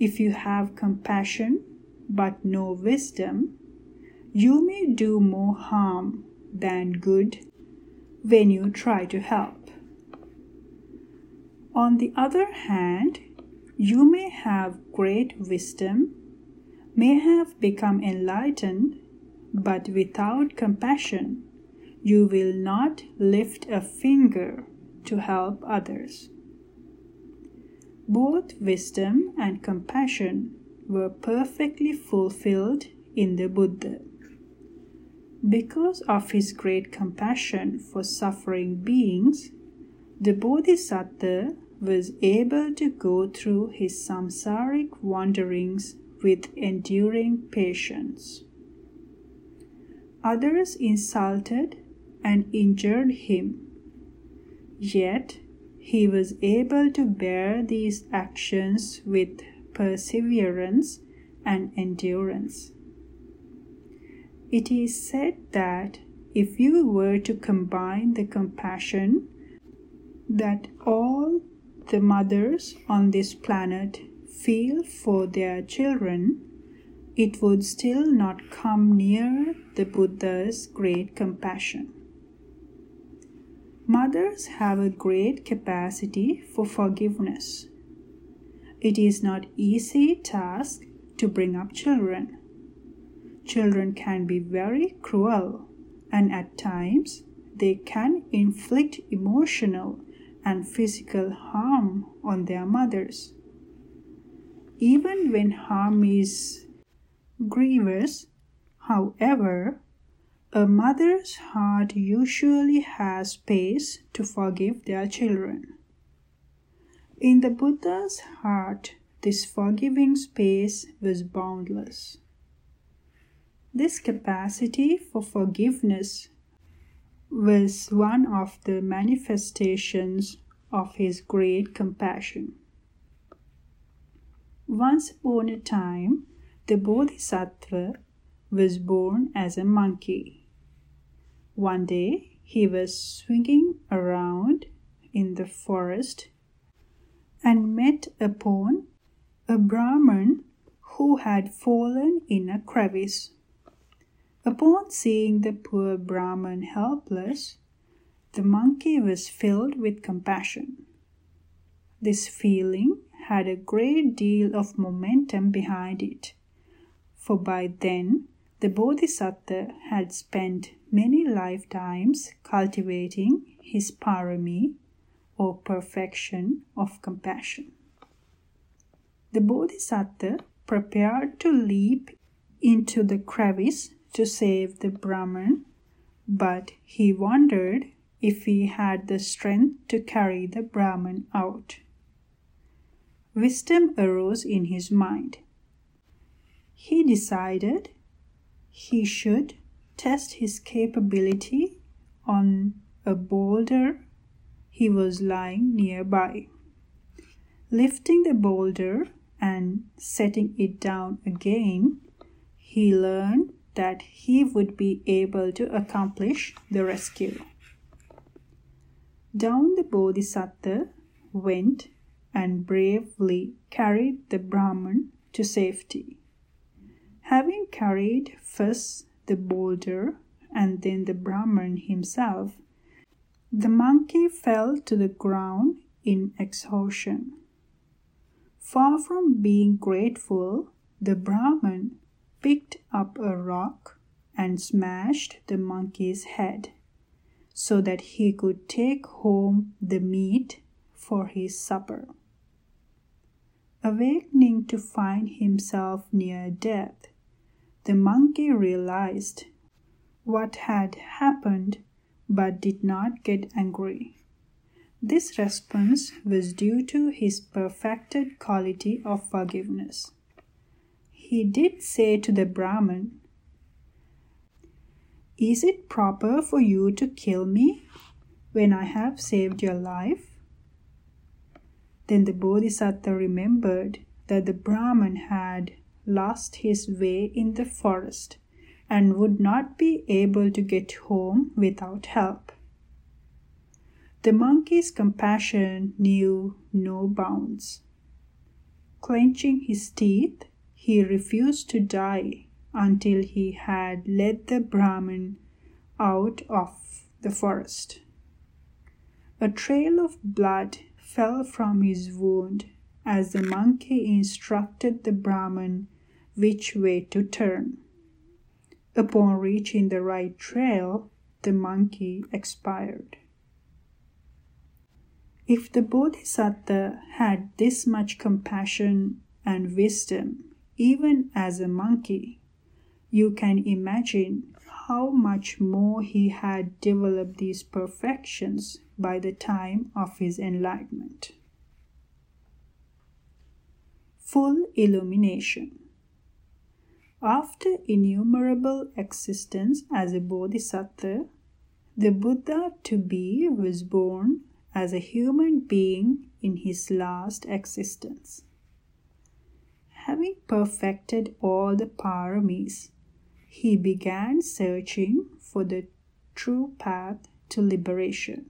If you have compassion but no wisdom, you may do more harm than good when you try to help. On the other hand, you may have great wisdom, may have become enlightened, but without compassion, you will not lift a finger to help others. Both wisdom and compassion were perfectly fulfilled in the Buddha. Because of his great compassion for suffering beings, the Bodhisattva was able to go through his samsaric wanderings with enduring patience. Others insulted and injured him, yet he was able to bear these actions with perseverance and endurance. It is said that if you were to combine the compassion that all the mothers on this planet feel for their children, it would still not come near the Buddha's great compassion. Mothers have a great capacity for forgiveness. It is not easy task to bring up children. Children can be very cruel and at times they can inflict emotional and physical harm on their mothers. Even when harm is grievous, however, a mother's heart usually has space to forgive their children. In the Buddha's heart, this forgiving space was boundless. This capacity for forgiveness was one of the manifestations of his great compassion. Once upon a time, the Bodhisattva was born as a monkey. One day, he was swinging around in the forest and met upon a Brahman who had fallen in a crevice. Upon seeing the poor Brahman helpless, the monkey was filled with compassion. This feeling had a great deal of momentum behind it, for by then the Bodhisattva had spent many lifetimes cultivating his parami or perfection of compassion. The Bodhisattva prepared to leap into the crevice to save the Brahman, but he wondered if he had the strength to carry the Brahman out. Wisdom arose in his mind. he decided he should test his capability on a boulder he was lying nearby. Lifting the boulder and setting it down again, he learned that he would be able to accomplish the rescue. Down the Bodhisattva went and bravely carried the Brahman to safety. Having carried first the boulder and then the Brahman himself, the monkey fell to the ground in exhaustion. Far from being grateful, the Brahman picked up a rock and smashed the monkey's head so that he could take home the meat for his supper. Awakening to find himself near death, the monkey realized what had happened but did not get angry. This response was due to his perfected quality of forgiveness. He did say to the Brahman, Is it proper for you to kill me when I have saved your life? Then the Bodhisattva remembered that the Brahman had lost his way in the forest and would not be able to get home without help. The monkey's compassion knew no bounds. Clenching his teeth, he refused to die until he had led the Brahmin out of the forest. A trail of blood fell from his wound as the monkey instructed the Brahman which way to turn. Upon reaching the right trail, the monkey expired. If the Bodhisattva had this much compassion and wisdom, even as a monkey, you can imagine how much more he had developed these perfections by the time of his enlightenment. Full illumination. After innumerable existence as a bodhisattva, the Buddha to be was born as a human being in his last existence. Having perfected all the paramis, he began searching for the true path to liberation.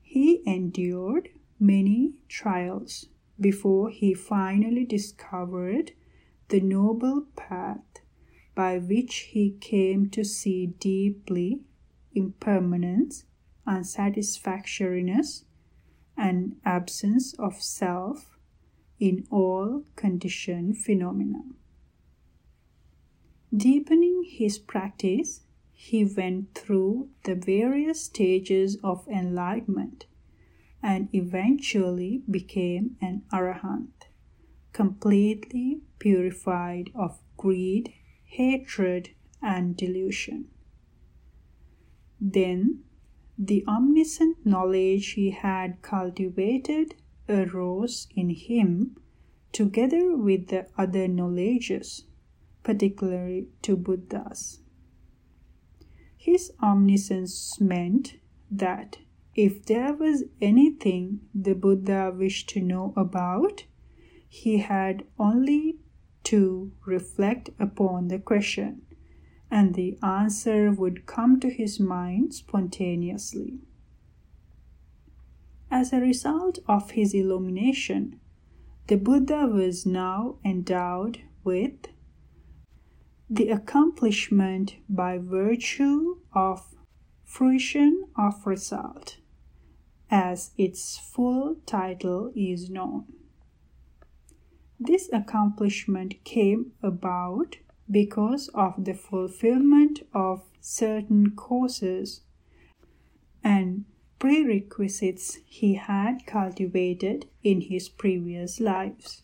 He endured many trials before he finally discovered the noble path by which he came to see deeply impermanence, unsatisfactoriness, and absence of self in all conditioned phenomena. Deepening his practice, he went through the various stages of enlightenment and eventually became an arahant, completely purified of greed, hatred, and delusion. Then the omniscient knowledge he had cultivated arose in him together with the other knowledges, particularly to Buddhas. His omniscience meant that if there was anything the Buddha wished to know about, he had only to reflect upon the question, and the answer would come to his mind spontaneously. As a result of his illumination, the Buddha was now endowed with the accomplishment by virtue of fruition of result, as its full title is known. This accomplishment came about because of the fulfillment of certain causes and prerequisites he had cultivated in his previous lives.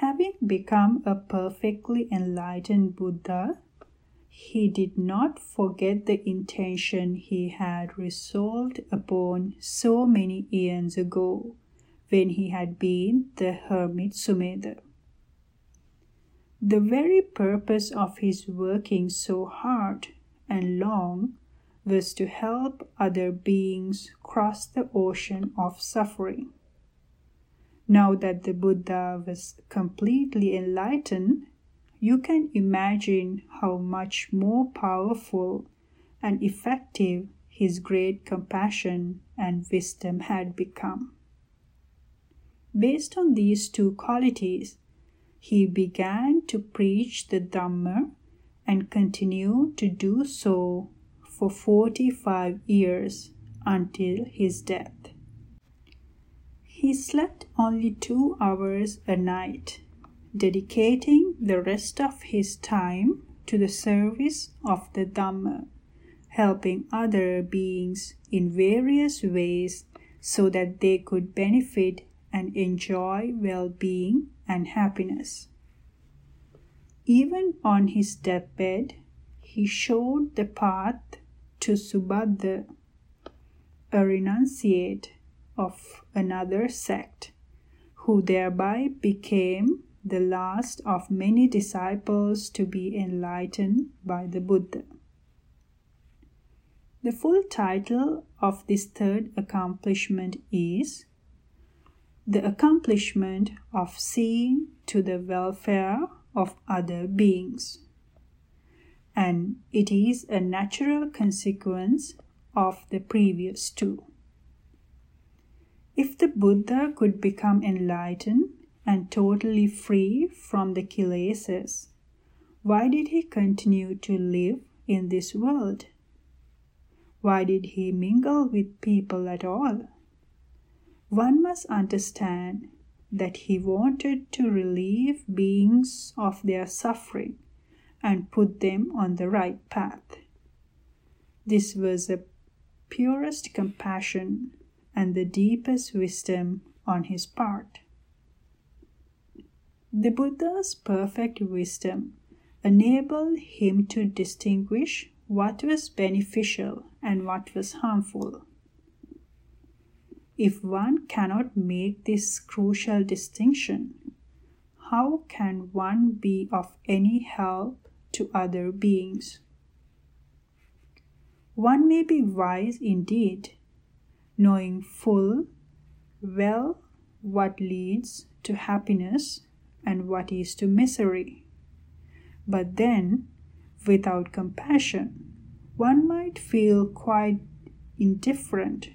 Having become a perfectly enlightened Buddha, he did not forget the intention he had resolved upon so many eons ago when he had been the hermit Sumedha. The very purpose of his working so hard and long was to help other beings cross the ocean of suffering. Now that the Buddha was completely enlightened, you can imagine how much more powerful and effective his great compassion and wisdom had become. Based on these two qualities, he began to preach the Dhamma and continued to do so for 45 years until his death. He slept only two hours a night, dedicating the rest of his time to the service of the Dhamma, helping other beings in various ways so that they could benefit and enjoy well being and happiness. Even on his deathbed, he showed the path to Subhadra, a renunciate of another sect, who thereby became the last of many disciples to be enlightened by the Buddha. The full title of this third accomplishment is the accomplishment of seeing to the welfare of other beings. And it is a natural consequence of the previous two. If the Buddha could become enlightened and totally free from the kilesas, why did he continue to live in this world? Why did he mingle with people at all? One must understand that he wanted to relieve beings of their suffering and put them on the right path. This was the purest compassion and the deepest wisdom on his part. The Buddha's perfect wisdom enabled him to distinguish what was beneficial and what was harmful. If one cannot make this crucial distinction, how can one be of any help to other beings? One may be wise indeed, knowing full well what leads to happiness and what is to misery. But then, without compassion, one might feel quite indifferent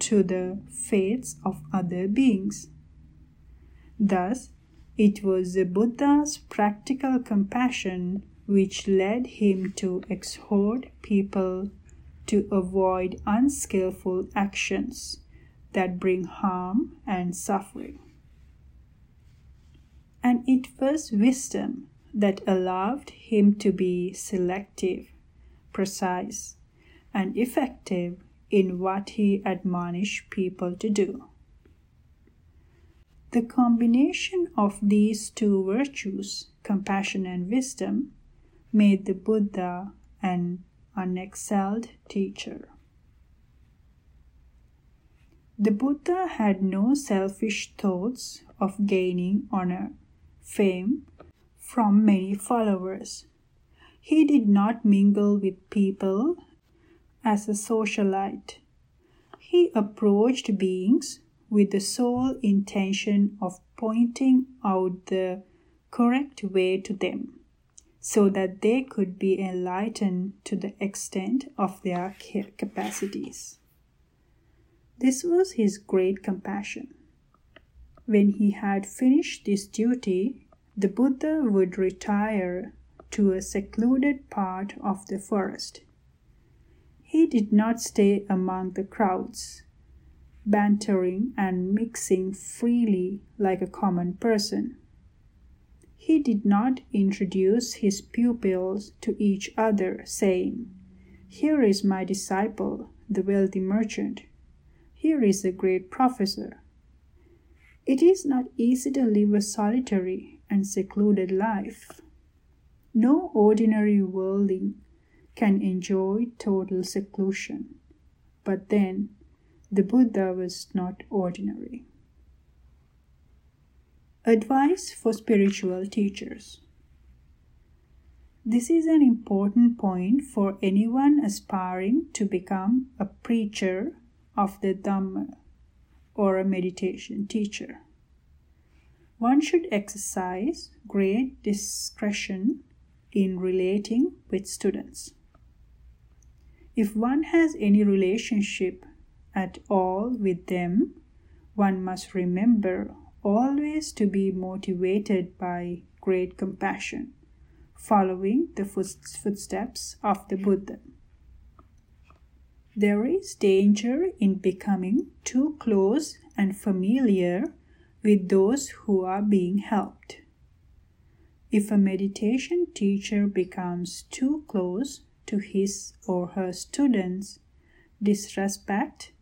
to the fates of other beings. Thus, it was the Buddha's practical compassion which led him to exhort people to avoid unskillful actions that bring harm and suffering. And it was wisdom that allowed him to be selective, precise, and effective in what he admonished people to do. The combination of these two virtues, compassion and wisdom, made the Buddha an unexcelled teacher. The Buddha had no selfish thoughts of gaining honor, fame from many followers. He did not mingle with people as a socialite. He approached beings with the sole intention of pointing out the correct way to them so that they could be enlightened to the extent of their capacities. This was his great compassion. When he had finished this duty, the Buddha would retire to a secluded part of the forest he did not stay among the crowds, bantering and mixing freely like a common person. He did not introduce his pupils to each other, saying, Here is my disciple, the wealthy merchant. Here is the great professor. It is not easy to live a solitary and secluded life. No ordinary worldling can enjoy total seclusion. But then, the Buddha was not ordinary. Advice for spiritual teachers. This is an important point for anyone aspiring to become a preacher of the Dhamma or a meditation teacher. One should exercise great discretion in relating with students. If one has any relationship at all with them, one must remember always to be motivated by great compassion, following the footsteps of the Buddha. There is danger in becoming too close and familiar with those who are being helped. If a meditation teacher becomes too close to his or her students, disrespect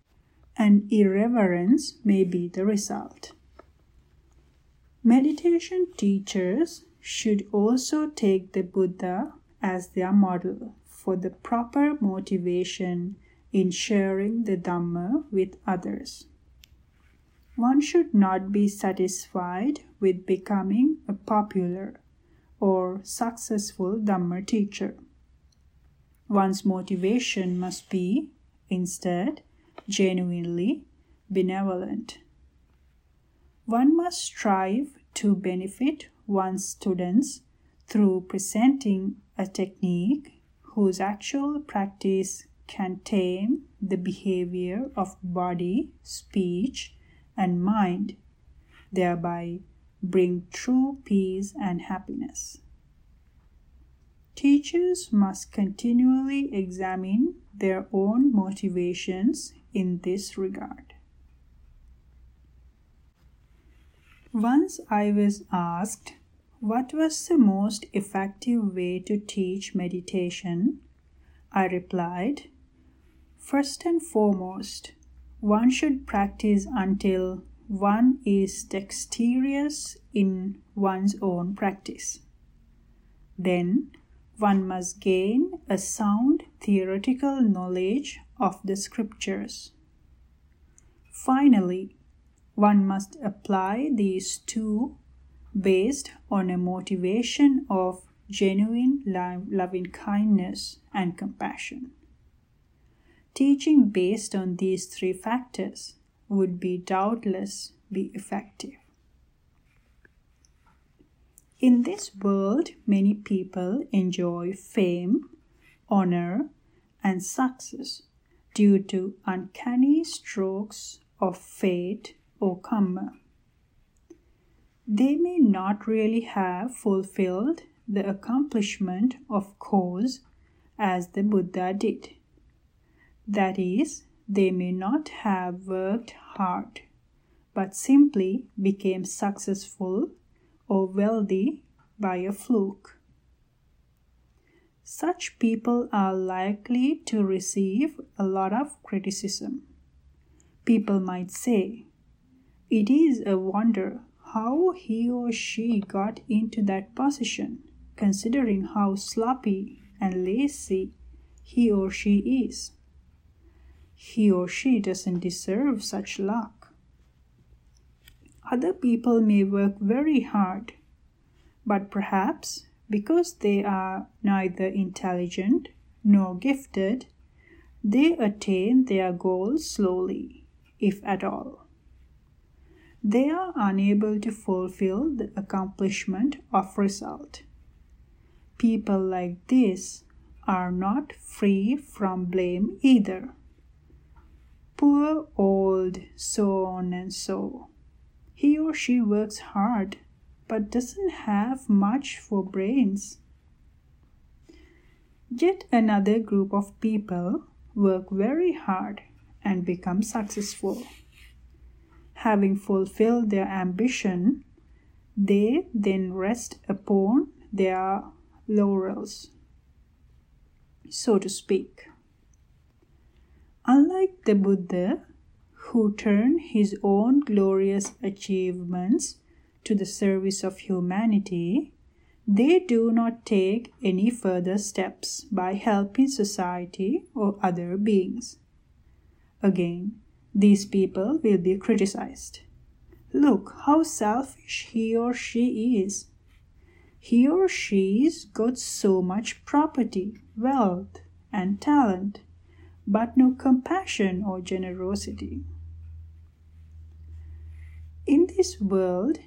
and irreverence may be the result. Meditation teachers should also take the Buddha as their model for the proper motivation in sharing the Dhamma with others. One should not be satisfied with becoming a popular or successful Dhamma teacher. One's motivation must be, instead, genuinely benevolent. One must strive to benefit one's students through presenting a technique whose actual practice can tame the behavior of body, speech, and mind, thereby bring true peace and happiness. Teachers must continually examine their own motivations in this regard. Once I was asked what was the most effective way to teach meditation, I replied, First and foremost, one should practice until one is dexterous in one's own practice. Then one must gain a sound theoretical knowledge of the scriptures. Finally, one must apply these two based on a motivation of genuine loving kindness and compassion. Teaching based on these three factors would be doubtless be effective. In this world, many people enjoy fame, honor, and success due to uncanny strokes of fate or karma. They may not really have fulfilled the accomplishment of cause as the Buddha did. That is, they may not have worked hard, but simply became successful or wealthy by a fluke. Such people are likely to receive a lot of criticism. People might say, It is a wonder how he or she got into that position, considering how sloppy and lazy he or she is. He or she doesn't deserve such luck. Other people may work very hard, but perhaps because they are neither intelligent nor gifted, they attain their goals slowly, if at all. They are unable to fulfill the accomplishment of result. People like this are not free from blame either. Poor old so on and so. He or she works hard but doesn't have much for brains. Yet another group of people work very hard and become successful. Having fulfilled their ambition, they then rest upon their laurels, so to speak. Unlike the Buddha, who turned his own glorious achievements to the service of humanity, they do not take any further steps by helping society or other beings. Again, these people will be criticized. Look how selfish he or she is. He or she's got so much property, wealth, and talent, but no compassion or generosity. In this world,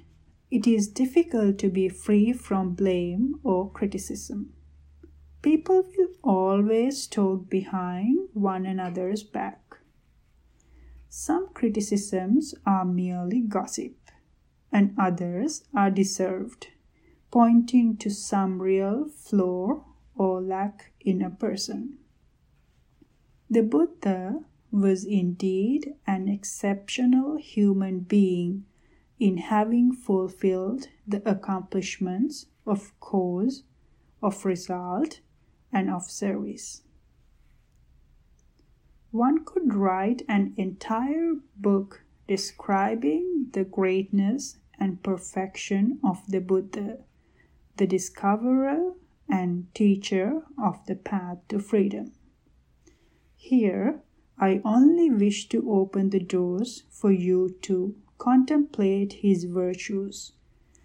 it is difficult to be free from blame or criticism. People will always talk behind one another's back. Some criticisms are merely gossip, and others are deserved, pointing to some real flaw or lack in a person. The Buddha was indeed an exceptional human being in having fulfilled the accomplishments of cause, of result, and of service. One could write an entire book describing the greatness and perfection of the Buddha, the discoverer and teacher of the path to freedom. Here, I only wish to open the doors for you to contemplate his virtues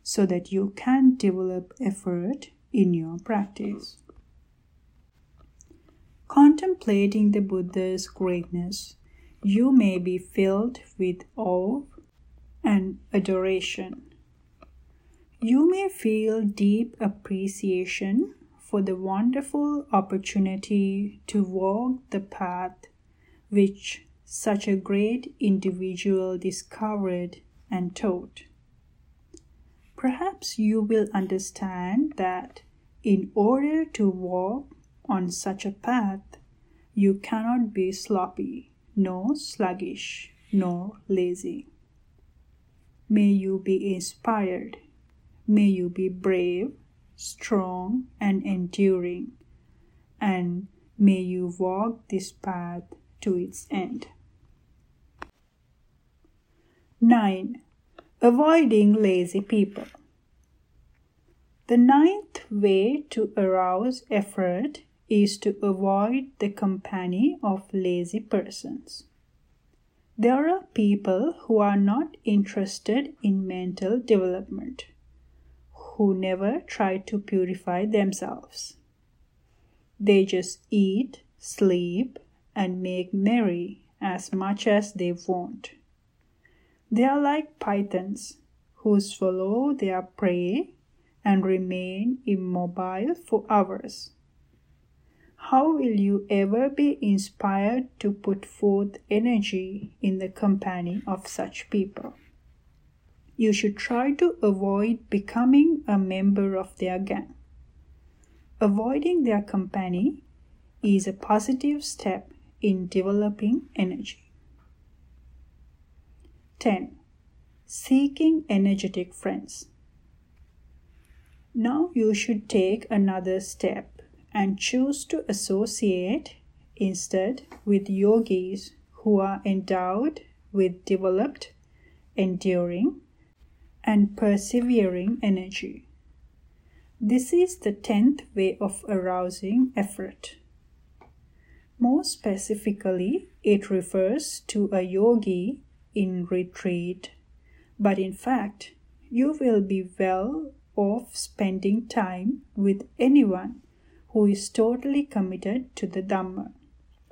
so that you can develop effort in your practice. Contemplating the Buddha's greatness, you may be filled with awe and adoration. You may feel deep appreciation for the wonderful opportunity to walk the path which such a great individual discovered and taught. Perhaps you will understand that in order to walk on such a path, you cannot be sloppy, nor sluggish, nor lazy. May you be inspired. May you be brave, strong, and enduring. And may you walk this path to its end. 9. Avoiding lazy people. The ninth way to arouse effort is to avoid the company of lazy persons. There are people who are not interested in mental development, who never try to purify themselves. They just eat, sleep, and make merry as much as they want. They are like pythons who swallow their prey and remain immobile for hours how will you ever be inspired to put forth energy in the company of such people? You should try to avoid becoming a member of their gang. Avoiding their company is a positive step in developing energy. 10. Seeking energetic friends. Now you should take another step and choose to associate instead with yogis who are endowed with developed, enduring, and persevering energy. This is the tenth way of arousing effort. More specifically, it refers to a yogi in retreat, but in fact, you will be well off spending time with anyone who is totally committed to the Dhamma,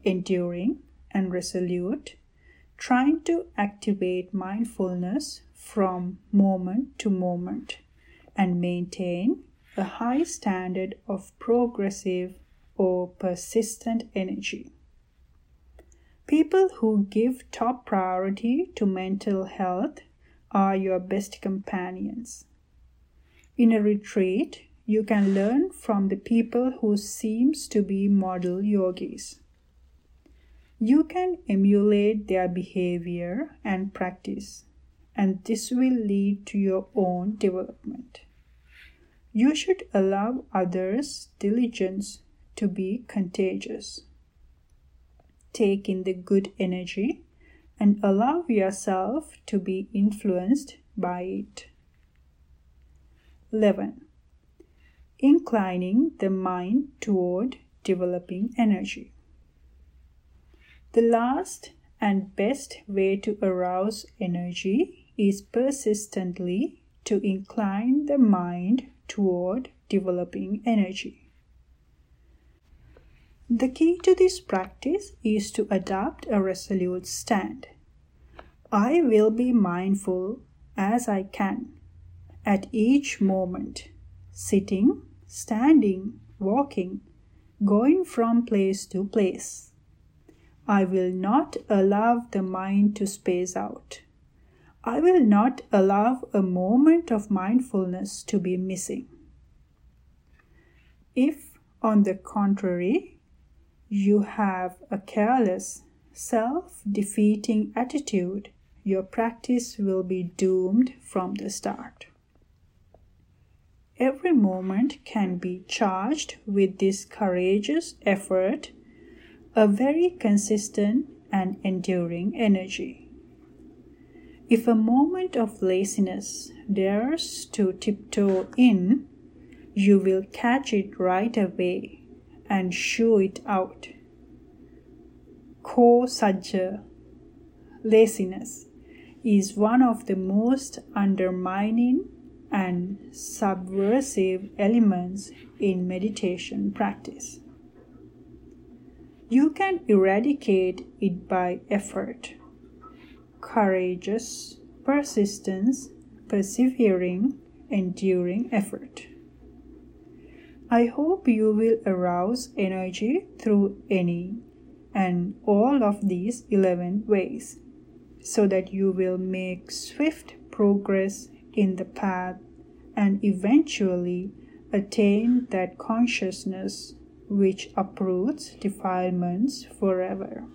enduring and resolute, trying to activate mindfulness from moment to moment and maintain a high standard of progressive or persistent energy. People who give top priority to mental health are your best companions. In a retreat, you can learn from the people who seems to be model yogis. You can emulate their behavior and practice, and this will lead to your own development. You should allow others' diligence to be contagious. Take in the good energy and allow yourself to be influenced by it. 11 inclining the mind toward developing energy. The last and best way to arouse energy is persistently to incline the mind toward developing energy. The key to this practice is to adopt a resolute stand. I will be mindful as I can at each moment, sitting, standing, walking, going from place to place. I will not allow the mind to space out. I will not allow a moment of mindfulness to be missing. If, on the contrary, you have a careless, self defeating attitude, your practice will be doomed from the start. Every moment can be charged with this courageous effort, a very consistent and enduring energy. If a moment of laziness dares to tiptoe in, you will catch it right away and shoo it out. Kosajja, laziness, is one of the most undermining and subversive elements in meditation practice. You can eradicate it by effort courageous, persistence, persevering, enduring effort. I hope you will arouse energy through any and all of these 11 ways so that you will make swift progress in the path and eventually attain that consciousness which uproots defilements forever.